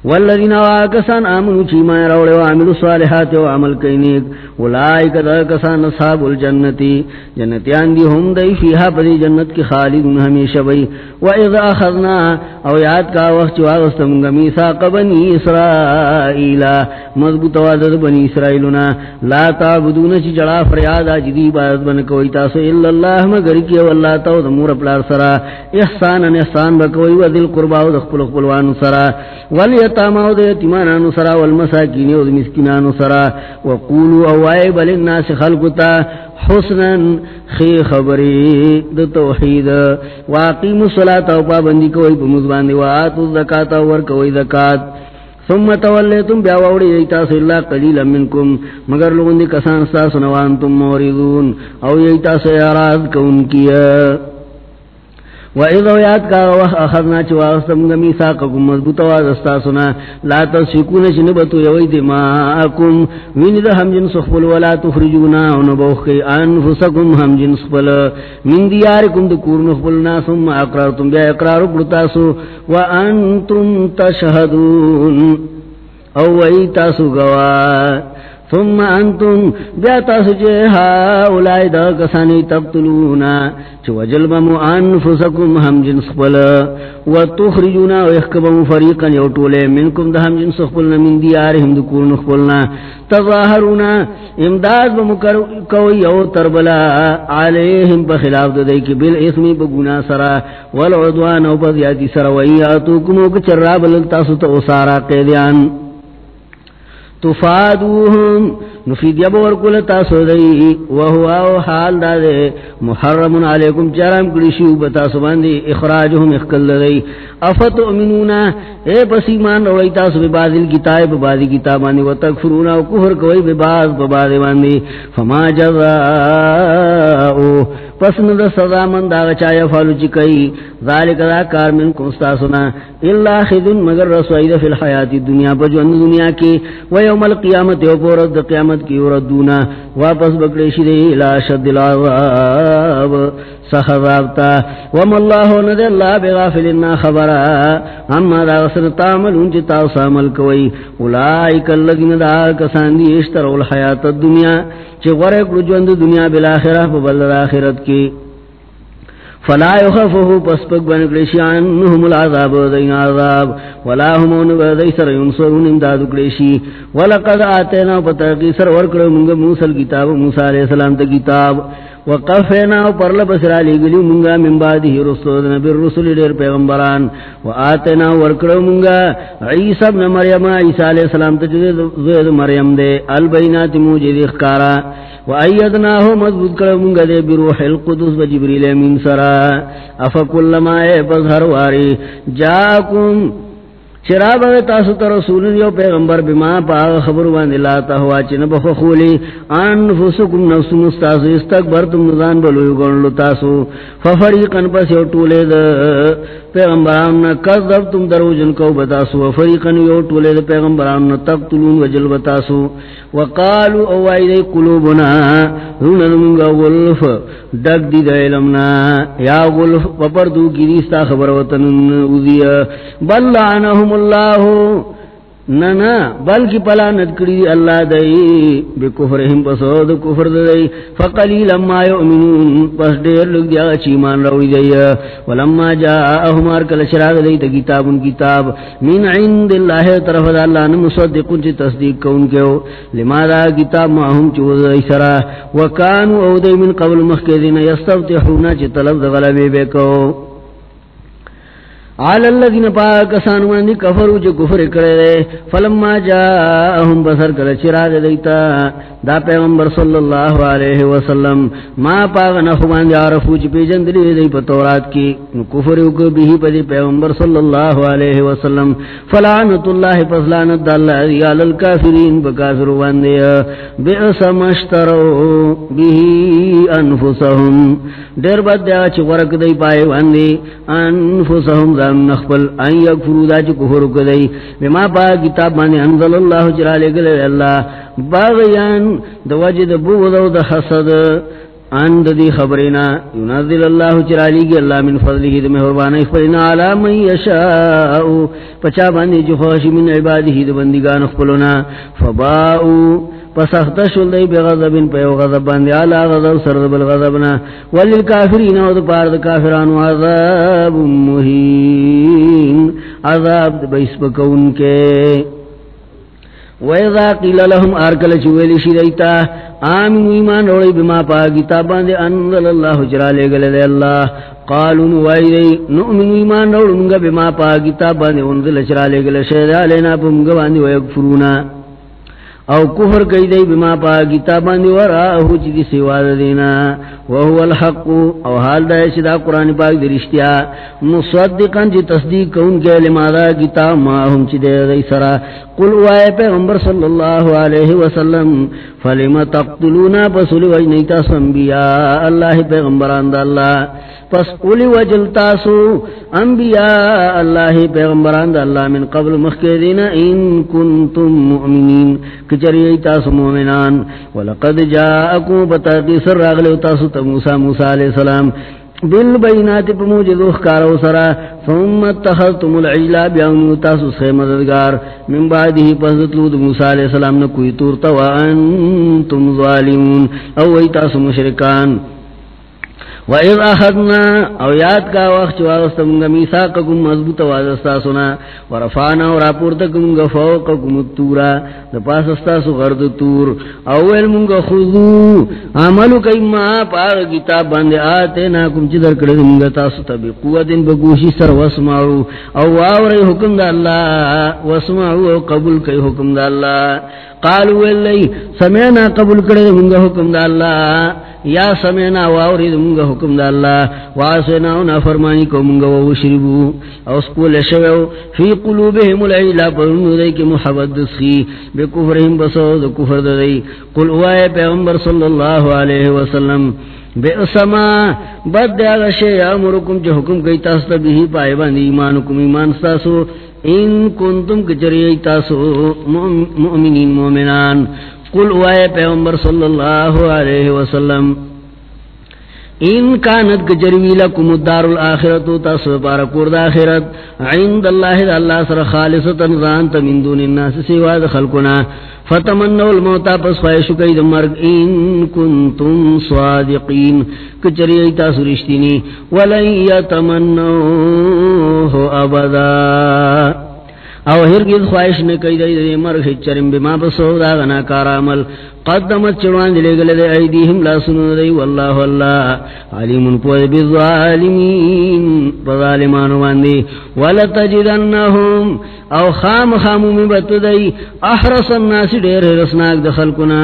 والذین واکسان آمنوا چیما روڑے وعملوا صالحات وعمل کینیک اولائک دا کسان اصحاب الجنتی جنتیان دی ہم دی فیہا پدی جنت کی خالدون ہمیشہ وی وَإِذَا أَخَذْنَا او یاد کا وقت چوا واغستم گمیساق بنی اسرائیل. مضبوط وعدد بنی اسرائیلنا لا تعبدون چی جڑا فریاد آجدی عبادت بن کوئی تاسو اللہ اللہ مگر کی واللہ تاو دمور اپلار سرا. احسانا احسان بکوئی و دل قرباو دخپل قلوان سرا. ولی یتاماو دے یتیمانانو سرا والمساکینی و مسکنانو سرا وقولو اوائے بل الناس خلقتا حسنا خی خبری د توحید واقیم الصلاۃ و پابندی کوئی بمزبان دی وات الزکات ور کوئی زکات ثم تولیتم بیا وڑی ایتا س اللہ قلیلا منکم مگر لوگن دی کسان سا سنوان تم موریدون او ایتا س یاراد کون کیا وَإِذَا يَاتْ كَا وَخْ أَخَذْنَا چُوَاغَسْتَمْ غَمِي سَاقَكُمْ مَضْبُطَ وَازَسْتَاسُنَا لَا تَسْفِكُونَ چِنِبَتُ يَوَيْ دِمَاءَكُمْ وِنِ ذَا هَمْ جِنْ سُخْبُلُ وَلَا تُخْرِجُونَا وَنُبَوْخِي أَنفُسَكُمْ هَمْ جِنْ سُخْبُلُ مِنْ دِيَارِكُمْ دُكُورُ نُخْبُلْنَا ثُمَّ أَقْرَرْتُمْ بِيَا إِقْرَارُ وَأَنْتُمْ تَشْهَدُونَ أَوْ وَيْتَاسُ غَوَا ثم انتم بیاتا سجے ہاولائی دا کسانی تقتلونا چو وجلبم انفسکم ہم جنس قبل و تخرجونا و احکبم فریقا یوٹولے منکم دا ہم جنس قبلنا من دیارهم دکورن قبلنا تظاہرونا امداد بمکر کوئی یو تربلا علیہم بخلاف دا دیکی بالاسمی بگنا سرا والعدوان و بذیاتی سرا ویاتوکمو کچر راب لگتا ستا اسارا قیدیان. تفادوهم نفید یب ورکل تاسو دی وهو او حال دا دے۔ محرم علیکم چرم کڑیشیو بتاسو باندی اخراجهم اخکل دی۔ افت امنونا اے پس ایمان روڑی تاسو بباز الکتاب ببازی کتابانی و تکفرونا و کفر کوئی بباز ببازی باندی۔ فما جزاؤ، پس ند سزا من دا چایا فالو چی کئی۔ ذالک دا کار من کنستاسونا اللہ خذن مگر رسوائی دا فی الحیات دنیا پا جو اند دنیا کی۔ و یوم القیامت، یو پورد دا قیامت قیامت کی وردونا واپس بکڑی شدی الہ شد العذاب سخذابتا وم اللہ ندی اللہ بغافل انا خبرا۔ اما دا غصر تعملون چی تاو سامل کوئی۔ اولائک اللگن دا کسان دی اشتروا الحیات الدنیا۔ چی غرق رجوند دنیا بالآخرہ پا بلد آخرت کی۔ فلا يخفه پسپک بنکلیشی عنهم العذاب دین عذاب، ولا همون بدی سر ینصرون امداد کلیشی۔ ولقد آتینا پترقی سر ورکر منگ موسیٰ کتاب موسیٰ علیہ السلام تا کتاب۔ وقفنا پرل بسرا لگلی منگا من بعده رسولنا بالرسول دیر پیغمبران۔ وآتنا ورکڑو منگا عیسى ابن مریم، عیسیٰ علیہ السلام تجدید زید مریم دے۔ البینات موجد اخکارا۔ وآیدناہ مضبوط کرو منگا دے بروح القدس بجبریل من سرا افکلما اے پظہر واری، جاکم چراب تاسو ته رسول یو پیغمبر بما پا خبر باندې لا ته وا چې نه بخولی نفس مستاز استکبرتم نزان بلو ګڼلو تاسو. ففریقن پس یو ټوله د پیغمبران نہ کذب تم درو جن کو بتا سو فریقن یو ټوله پیغمبران نہ تقتلون وجل بتا سو وقالو، او ایدی قلوبنا رونن من غلف دگ دی دا علمنا۔ یا غلف پپردو کی دی خبر وطن اوذیا بل لعنهم اللہ۔ ننا بلکی پلا ندکڑی اللہ دئی بکفرہم پسود کفر دئی فقلیل اما یؤمنون، پس دیر لگ دیا چیمان روی دئی ولما جاءہم ارکل شراغ دئی تا کتاب، ان کتاب. من عند اللہ طرف دا اللہ نمصدقون چی تصدیق کون کیو. لما دا کتاب ماہم چوز دئی سرا. وکانو او دئی من قبل مخیدین یستفتحونا چی طلب دا غلبی بے کو علی الذین پاکسان وندی کفرو جو کفر کرے دے فلما جاءہم بسر کر چراغ دیتا دا پیغمبر صلی اللہ علیہ وسلم ما پاگ نخوان دی عرفو چی پی جندلی دی پا تورات کی کفر اکو بھی پا دی پیغمبر صلی اللہ علیہ وسلم. فلانت اللہ پسلانت دا اللہ دی علی الكافرین پا کافر واندی بیعص مشترو بھی انفسهم. دیر بد دیا چی ورک دی پائے واندی انفسهم دا ځان نخبل ان یکفرو دا چې کفر وکړي بما با کتاب باندې انزل الله جل جلاله الله باغیان د وجد بو دو د حسد. ان دا دی خبرینا ينزل الله جل جلاله الله من فضله د مهربانه خبرنا علی من یشاء. پچا باندې جو خوش من عباده د بندگان خپلنا فباؤ پسخت شل دی بغضبن پیو غضب باندې اعلی غضب سر بل غضبنا. وللکافرین او د پار د کافرانو عذاب مهین عذاب د بیس بکون کے. وَإِذَا قِيلَ لَهُمْ أَرْكَلَ چُوَيْلِ شِرَيْتَا آمِنُوا ایمان روڑی بما پا کتابان دے انزل اللہ جرا لے گلے دے اللہ. قالوا نوائدے نؤمنوا ایمان روڑ منگا بما پا کتابان دے انزل جرا لے گلے شہد علینا پا باندے ویکفرونا او کفر کئی دی بما پا کتابان دی وراہو چی دی سواد دینا. وهو الحق، او حال دا چی دا قرآن پاک دی رشتیا. مصدقا چی تصدیق کون کے لما دا کتاب ما ہم چی دی دی سرا. قل وائے پیغمبر صلی اللہ علیہ وسلم، فلم تقتلونا؟ پسولی وجنیتا سنبیاء اللہ پیغمبران دا اللہ. پس اولی وجل تاسو. انبیاء اللہ پیغمبران دا اللہ من قبل مخیدین ان کنتم مؤمنین. کچری تاسو مومنان ولقد جاءکو بتاقی سر راغلو تاسو تا موسیٰ موسیٰ علیہ السلام. بالبینات پا موجد اخکارو سرا. ثم اتخذتم العجلا بیانو تاسو سخی مددگار. من بعده پسدتلو دا موسیٰ علیہ السلام نکوی تورتا وانتم ظالمون. او وی تاسو مشرکان. وَإِذْ أَخَذْنَا، او یاد کا وقت واغستمگا میساقکم مضبوط وازستا سنا ورفانا وراپورتکمگا فوقکم التورا دپاس استاسو غرد تور اول منگا خضو عملو کئی ما پاگ کتاب باندے آتے ناکم چی در کردی منگا تاسو تبی قوتن بگوشی سر واسمعو. او واوری حکم دا اللہ، واسمعو او قبول کئی حکم دا اللہ. قالوا والله سمعنا قبول کرے منگا حکم دا اللہ یا سمعنا واورد منگا حکم دا اللہ واسنا ونا فرمانی کو منگا وشربو او سکول شویو، فی قلوبهم العیلا پرنو دے کی محبت دسخی بکفرهم بسو دا کفر دا قل اوائے پیغمبر صلی اللہ علیہ وسلم بے اسما، بد دیا غشے امرکم جو حکم کئی تاستا بھی پائے باندی ایمانکم. ایمان ستاسو ان کنتم کچری تاسو مؤمنین مومنان. قل وائے پیغمبر صلی اللہ علیہ وسلم، ان کانت کجروی لکم الدار الاخرت تاسو پارا کورد آخرت. عند اللہ دا اللہ سر خالصتا زانت من دون الناس سواد خلقنا. فتمنو الموتا پس خواہشو کئی دا مرگ. ان کنتم صادقین. کچری ایتا سرشتینی ولن یتمنو ابدا. او هرگز خواہش نے کئی دئی دئی مرغ چرم بما بسو دا غنا کار عمل. قدمت چوان دلے گلے دے ایدیہم لا سنو دئی واللہ واللہ، علیم پوز بالظالمین بظالمان واندی ولتجدنہم، او خام خامو می بت دئی احرس الناس دیر رسناک دخل کنا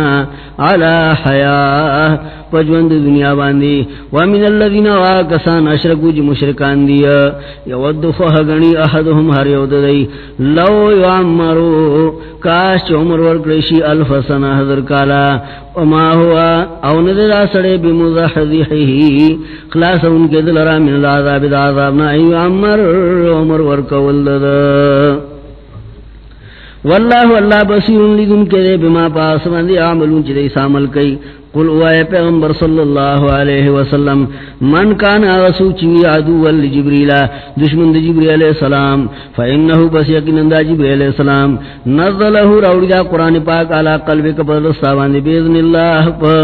علا حیاء پجوند دنیا باندی ومن الذین واکسان اشرکو جی مشرکان دیا۔ یود فہگنی احدهم ہر یود دی لو یعمرو، کاش چو عمر ورکلشی الف سنہ حضر کالا۔ وما ہوا او ندر سڑے بمزحزیحی خلاص ان کے دل را من العذاب دا عذابنا ایو عمر عمر ورکول دا واللہ واللہ بصیر لذن کے دے بما پاس مندی عملون چی دے سامل کئی. قل اوائے پیغمبر صلی اللہ علیہ وسلم، من کان آغسو چوی عدو والی جبریلا دشمن دی جبری علیہ السلام، فإنہو بس یقین دا جبری علیہ السلام، نزلہو روڑی دا قرآن پاک علا قلب کبھر دستاوان دی بیذن اللہ، پا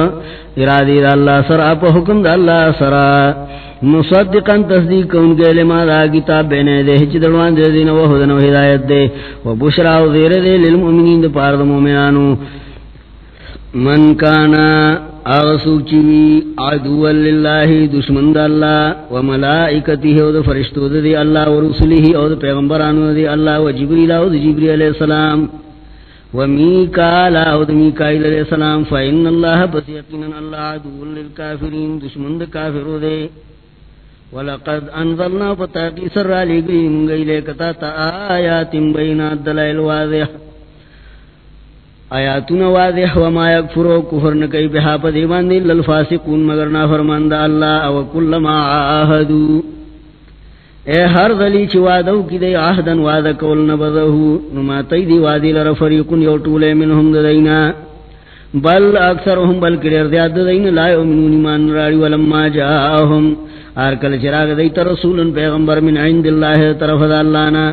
ارادی دا اللہ سرا، پا حکم دا اللہ سرا۔ مصدقا تصدیق ان کے لما دا کتاب بینے دے ہچ دروان دے دین و حدن و ہدایت دے، و بشرا و دیر دے للمؤمنین دا پارد مومنانو۔ من کانا اغسو چوی عدو للہ، دشمن دا اللہ و ملائکتی ہے و دا فرشتو دا دی اللہ و رسولی ہے و دا پیغمبرانو دی اللہ، و جبریل و دا جبری علیہ السلام، و میکالا و دا میکائل علیہ السلام فا ان اللہ پس یقینا اللہ عدو للکافرین، دشمن دا کافرو دے. ولقد انزلنا فتاقی سر علی گئی، منگئی لے کتا تا آیات بینات دلائل واضح. آیاتون واضح وما یکفرو کفر نکی بها پا دیوان دی للفاسقون مگر نا فرمان دا اللہ او کل ما آہدو اے ہر ذلی چی وادو کی دی آہدن وادا کول نبضہو نما تی دی وادی لر فریقون یو طولے منہم دینا۔ بل اکثرهم بل کریر دیاد دینا لا یؤمنون ایمان راڑی ولما جاہم۔ آرکل چراغ دیتا رسول پیغمبر من عند اللہ طرف دا اللہ نا۔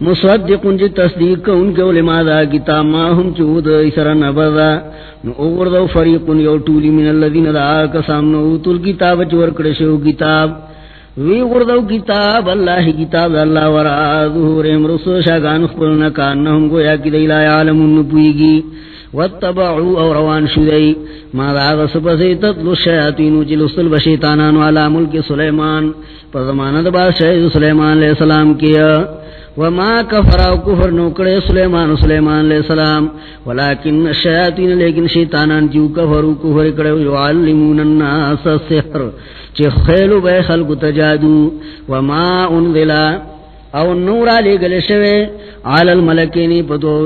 مصدق جی تصدیق ان کے علماء دا کتاب ما ہم چود اسر نبضا؟ نو اوردو فریق یو طولی من اللذین دا آکا سامنو اوتول کتاب چور کڑشو کتاب۔ وی اوردو کتاب، اللہ کتاب دا اللہ ورا ظہوریم رسو شاگان خبرنا کانہم گویا کی دیلا عالمون نپویگی واتبعو او روان شدئی ما دا آغا سپسی تطلو شیاطینو جی جلسل بشیطانانو علا ملک سلیمان۔ پر زمانہ دا بادشاہ سلیمان علیہ السلام کیا۔ وما كفر او كفر نوکڑے سلیمان سلیمان علیہ السلام. ولكن الشیاطین لیکن شیطانان جو کفر او کفر کڑے یعلمون الناس السحر. چی خیلو بے خلق تجادو وما انذلا او نورا لے گلے شوے علی الملکینی پتو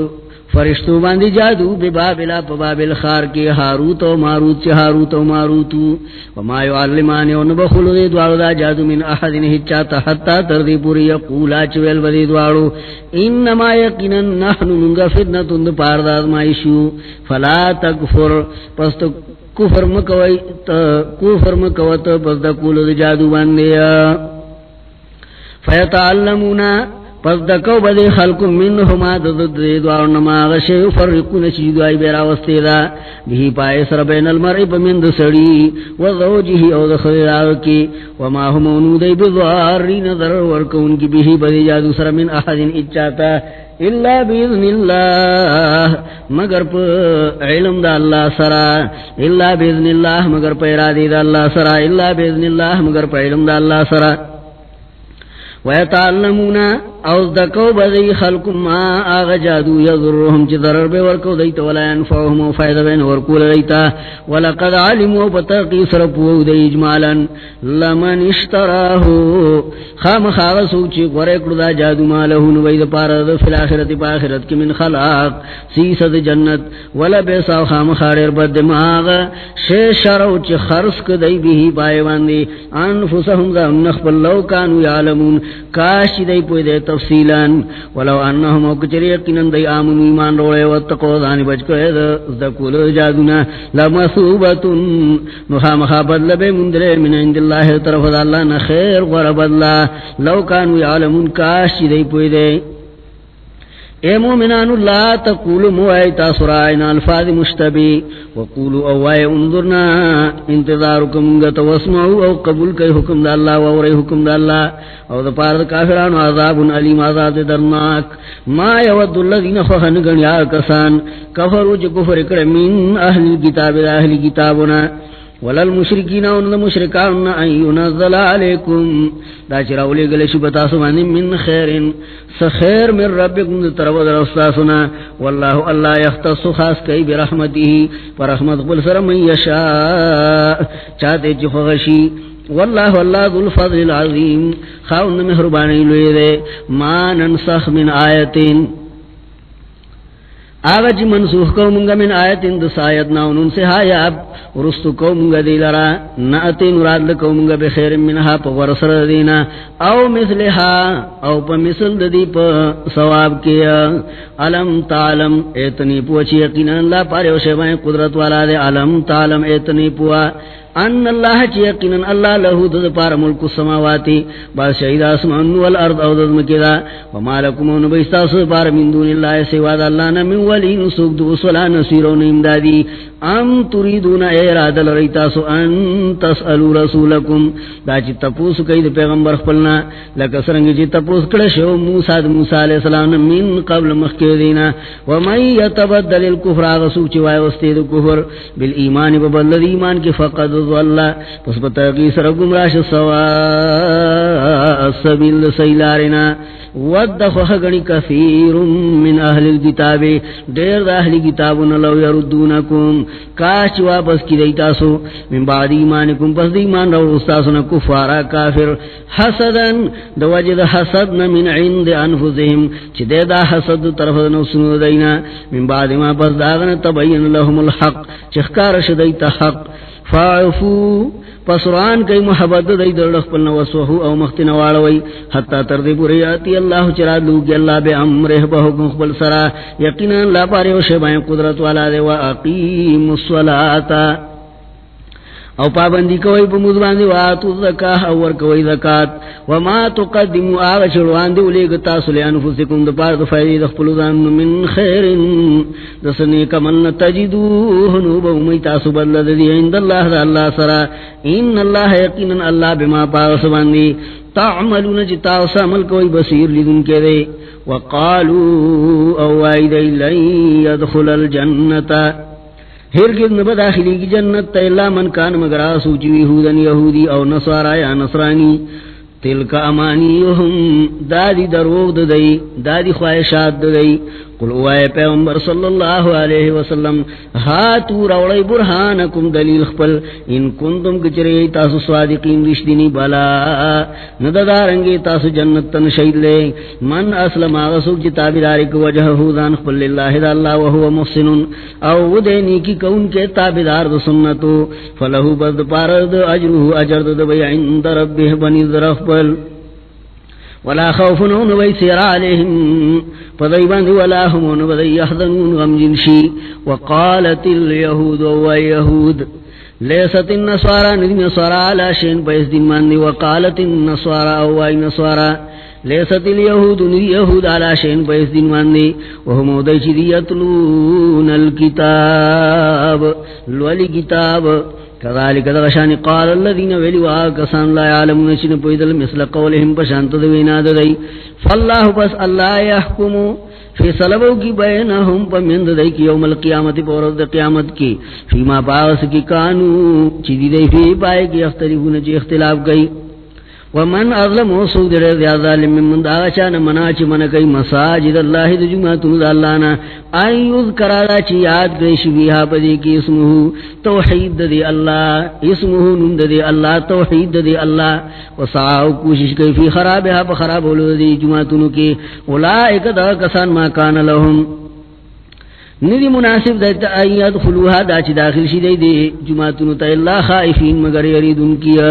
فرشتو باندی جادو بی بابلا پا بابل خار کے حاروت و ماروت چی حاروت و ماروتو. وما یعلمانی و نبخلو دی دوارو دا جادو من احدین حچاتا حتی تردی پوری یقولا چویل بدی دوارو. انما یقینا نحنو منگا فتنتون دا پارداد مائشو فلا تکفر. پس تو کفر مکوئی کفر مکوت پس دا کولو دی جادو باندیا. فیتعلمونا پس دکو بدی خلق منہما ددد دی دوارنما غشی فرقون چیدو آئی بیرا وستی دا. بھی پائے سر بین المرئی پا من دسڑی و زوجی او دخلی راو کی. وما همونو دی بدواری نظر ورکون کی بھی بدی جادو سر من احدین اچاتا. اللہ بیذن اللہ. مگر پا علم دا اللہ سرا. اللہ بیذن اللہ مگر پا ارادی دا اللہ سرا. اللہ بیذن اللہ مگر پا علم دا اللہ سرا. ویتعلمونا او دکو بدی خلق ما آغا جادو یضرهم چی ضرر بے ورکو دیتا ولا ینفعهم و فائدہ بین ورکول دیتا ولقد علمو بتاقی سرپو دی اجمالا لمن اشتراہو خام خاغسو چی قرکڑ دا جادو مالہو نوید پارد فی الاخرت پا آخرت کی من خلاق سیسد جنت ولا بیسا خام خارر بد دماغ شی شرو چی خرس کدی بھی پائے باندی انفسهم دا نخبر لو کانو یعلمون کاش دی پوی دی تفصیلا. ولو انہم اکچر یقینن دی آمن ایمان روڑے واتقو دانی بچ کوئے دا جادونا. لمثوبتن. نخا مخا بدل بے مندرے من عند اللہ طرف دا اللہ نخیر غر بدلا لو کانو یعلمون کاش دی پوی دے. اے مومنان اللہ تقول موائے تاثرائنا الفاظ مشتبی. وقولو اوائے انظرنا، انتظارکم گتا واسمعو او قبول کئی حکم دا اللہ وورے حکم دا اللہ. او دا پارد کافران عذاب علیم، عذاب درناک. ما یود اللذین خوخن گنیا کسان، کفرو چی کفر اکر من اہل کتاب دا اہل کتابنا ولل مشرکین ان مشرکان ان ينزل علیکم دا چراولی گلش بتا سوانی من خیرن سخیر من ربکم طرف در استاسنا والله الله یختص خاص کئی برحمته فرحمت قل سر من یشاء چاہتے چی خوشی. والله الله ذو الفضل العظیم. خاون مہربانی لوی دے. ما ننسخ من آیتین. آغا جی منسوخ کو منگا من آیت اندس آیت ناون ان سے ہایا اب رستو کو منگا دی لرا نعتی نراد لکو منگا بخیر منہا پا ورسر دینا۔ او مثلها او پا مثل دی پا ثواب کیا۔ علم تعلم، ایتنی پوا چی یقین اللہ پارے و شیبائیں قدرت والا دے۔ علم تعلم، ایتنی پوا۔ ان اللہ چی یقینن اللہ لہو دد پار ملک السماواتی بعد شہید آسمان والارض او دد مکدا وما لکم لکمون بیستاس پار من دون اللہ سواد اللہ نمی ولین سوک دو سولا نسیرون امدادی ام تریدون ایراد لریتاسو ان تسألو رسولکم دا چی تپوس کئی پیغمبر خپلنا لکا سرنگی چی تپوس کڑشو موسیٰ دا موسیٰ علیہ السلام من قبل مخکر دینا. ومن یتبدل الکفر آغسوک چی وائے وستی دا کفر. بالایمان ببلد ایمان کی فقد ضل. پس بتاقی سر گمراش سوا السبیل سیلارنا. ود خغنی کثیر من اہل الكتاب. دیر دا اہل کتابنا لو یردونکم کاش واپس کی دیتاسو من بعد ایمانکم، پس دی ایمان رو استاسنا کفارا کافر. حسدن دو وجد حسدن من عند انفسهم چی دے دا حسد طرف نفسنو دینا. من بعد ما پس داغن تبین لهم الحق. چخکارش دیتا حق. فاعفو. پسران کئی محبت دائی در لخپل نوسوہو او مختی نوالوی حتی تردی پوری آتی اللہ چرا لوگی اللہ بے امرہ بہکم خبل سرا. یقینا لا پاری و شبائیں قدرت والا دے. و اقیم الصلاة. او پابندی کوئی پا مدباندی واتو زکاہ اور کوئی زکاة. وما تقدمو آغا چڑوان دی ولی گتا سلی انفسکم دپار دفعی دخپلو دان من خیر دسنی کمن تجدوه نوبا امیتاسو بدل دی، عند اللہ دا اللہ سرا. ان اللہ یقینا اللہ بما پاس باندی تعملون جی جتا سامل کوئی بصیر لدن کے دے. وقالو، او آئی لن يدخل الجنتا. ہرگز نبا داخلی کی جنت تا اللہ من کان مگر آسو چوی یہودن یہودی او نصارا یا نصرانی تلک امانیهم دادی دروغ ددئی دادی خواہشات ددئی قل اوائے پیغمبر صلی اللہ علیہ وسلم ہاتو روڑی برحانکم دلیل خپل، ان کنتم کچری تاسو صادقین رشدینی بلا نددارنگی تاسو جنت تن شید لے، من اسلم آغسوک جی تابداری کو وجہ دان خپل للہ دا اللہ وہو محسن او دینی کی کون کے تابدار دا سنتو، فلہو بد پارد اجرہو اجرد دبی عند ربه بنی در خپل۔ ولا خوف نون ويسير عليهم. فضيبان ولا هم نون يحزنون غم جنشي. وقالت اليهود ويهود ليست النصارى ندم نصارى على شين بيس دين ماندي. وقالت النصارى او نصارى، ليست اليهود يهود على شين بيس دين ماندي. وهم ديش دي يتلون الكتاب الولي كتاب. كذلك دغشان قال الذين ولوا آكسان لا يعلمون شن پويدل مثل قولهم پشانت دوینا ددئی فالله بس اللہ يحكم فی صلبو کی بینہم پا مند دئی کی یوم القیامت پورد قیامت کی فیما باغس کی کانو چیدی دی فی پائے کی اختلافون چی اختلاف گئی ومن اظلم وصو در ذا ظالم من دا چان منا چ من کئی مساجد اللہ دی جمعۃ اللہ نا ای یذکر را چ یاد گیش بیہا پدی کی اسمہ توحید دی اللہ اسمہ نند دی اللہ، توحید دی اللہ۔ وسعوا کوشش کئی فی خرابها بخراب ولو دی جمعۃ کی۔ اولئک دا کسان ما کان لهم ندی مناسب دیتا آئیات خلوها دا چی داخل شی دی دی. جماعتونو تا اللہ خائفین مگر یریدن کیا.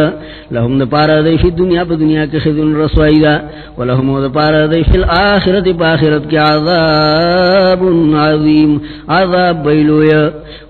لهم دا پارا دی فی دنیا پا دنیا کے خذن رسوائی دا. ولهم دا پارا دی فی الاخرت پا آخرت کی عذاب عظیم. عذاب بیلویا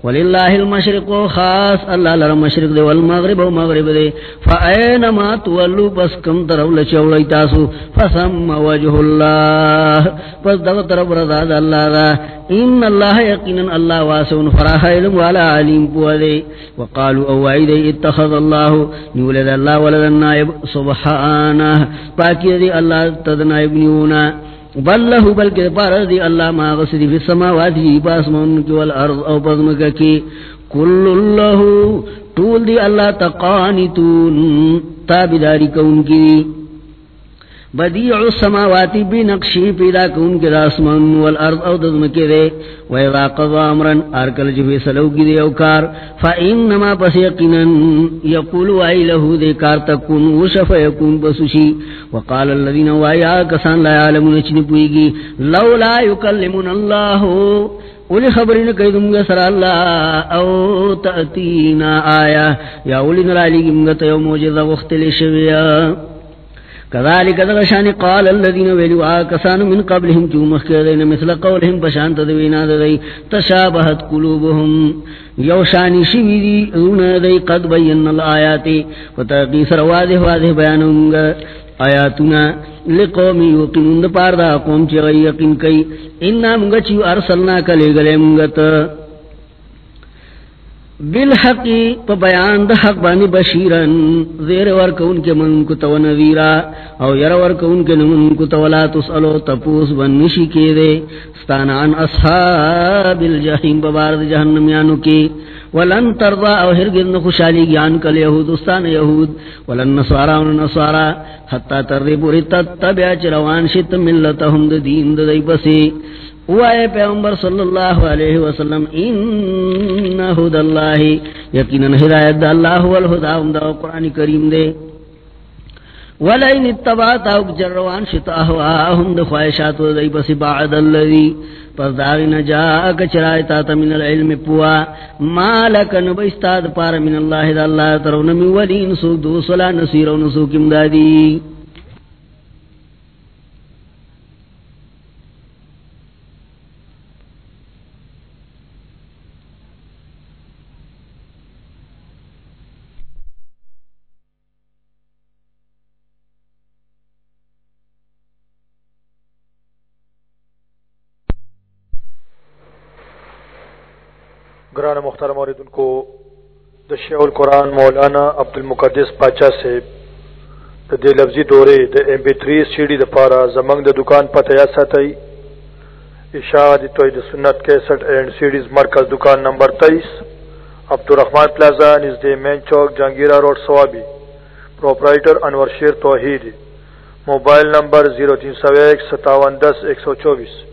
وللہ المشرق و خاص. اللہ لرم مشرق دی والمغرب و مغرب دی فائنما تولو پس کم طرف لچولی تاسو. فسم وجه اللہ. پس دغ طرف رضا دا اللہ دا. ان اللہ یقینا اللہ واسع فراح علم والا علیم پوالے وقالوا او عید اتخذ اللہ نولد اللہ ولد النائب سبحانہ. پاکی دی اللہ تد نائب نیونا. بل له بلکہ پار دی اللہ ما غصدی فی السماوات جی پاس من کی والارض او پزمکا کی کل اللہ طول دی اللہ تقانتون، تابداری کون کی. بدیع السماواتی بی نقشی پیدا کون کے داسمان والارض او دزم کے دے. ویضا قضا امرن ارکل جبی سلو کی دے اوکار فا انما پس یقینا یقولو آئی لہو دے کار تکون وشف یکون بسوشی وقال اللذین وائی آکسان لا یعلمون چنی پوئی گی. لولا یکلمون اللہ، اولی خبرین قیدم گا سر اللہ. او تأتینا آیا یا اولی نرالی گم گا تیو موجزہ وقتلی شویا. كذلك ذغشان قال الذين ولوا آكسان من قبلهم جو مخيرين مثل قولهم بشانت دوينا ذي تشابهت قلوبهم يوشاني شويدي اونا ذي قد بيّن الآيات وتاقي سر واضح واضح بيانهم آياتنا لقوم يوقنون دپار دا قوم چي غي يقن كي إنا منگا چيو أرسلنا كلي غلي منگا بالحق، پا بیان دا حق بانی بشیرن. زیر ورک ان کے من کو تو نذیرا او یر ورک ان کے من کو تو لا تسالو تپوس بن نشی کے دے ستانا عن اصحاب الجحیم ببارد جہنم یانو کی. ولن ترضا، او ہرگز نہ خوشالی گیان کل یہود، استان یہود. ولن نصارا ون نصارا. حتا ترضی پوری تتبع چروان شت ملتهم دین دئی پسی. وائے پیغمبر صلی اللہ علیہ وسلم، ان ہد اللہ یقینا ہدایت دا اللہ والہدا ہم دا قرآن کریم دے۔ ولئن اتبعت، او جروان شتا اهواهم د خواہشات و دی بس بعد الذی۔ پس داغنا جاءک چرایتا تا من العلم پوا۔ مالک نبستاد پار من اللہ دا اللہ ترون من ولین سوک دو صلا نصیر و نسوک امدادی گران مختار موردن کو دشیع القرآن مولانا عبد المقدس پاچا سے دے لفظی دورے د M B three C D د پارا زمنگ د دکان پتہ یا ستائی اشاعت توحید سنت کیسٹ اینڈ سیڈیز مرکز دکان نمبر تیئیس Abdul Rahman plaza نژد main chowk, Jahangira road, Swabi. Proprietor Anwar Sher Tauheed. Mobile number zero تین سو ایک، ستاون دس، ایک سو چوبیس.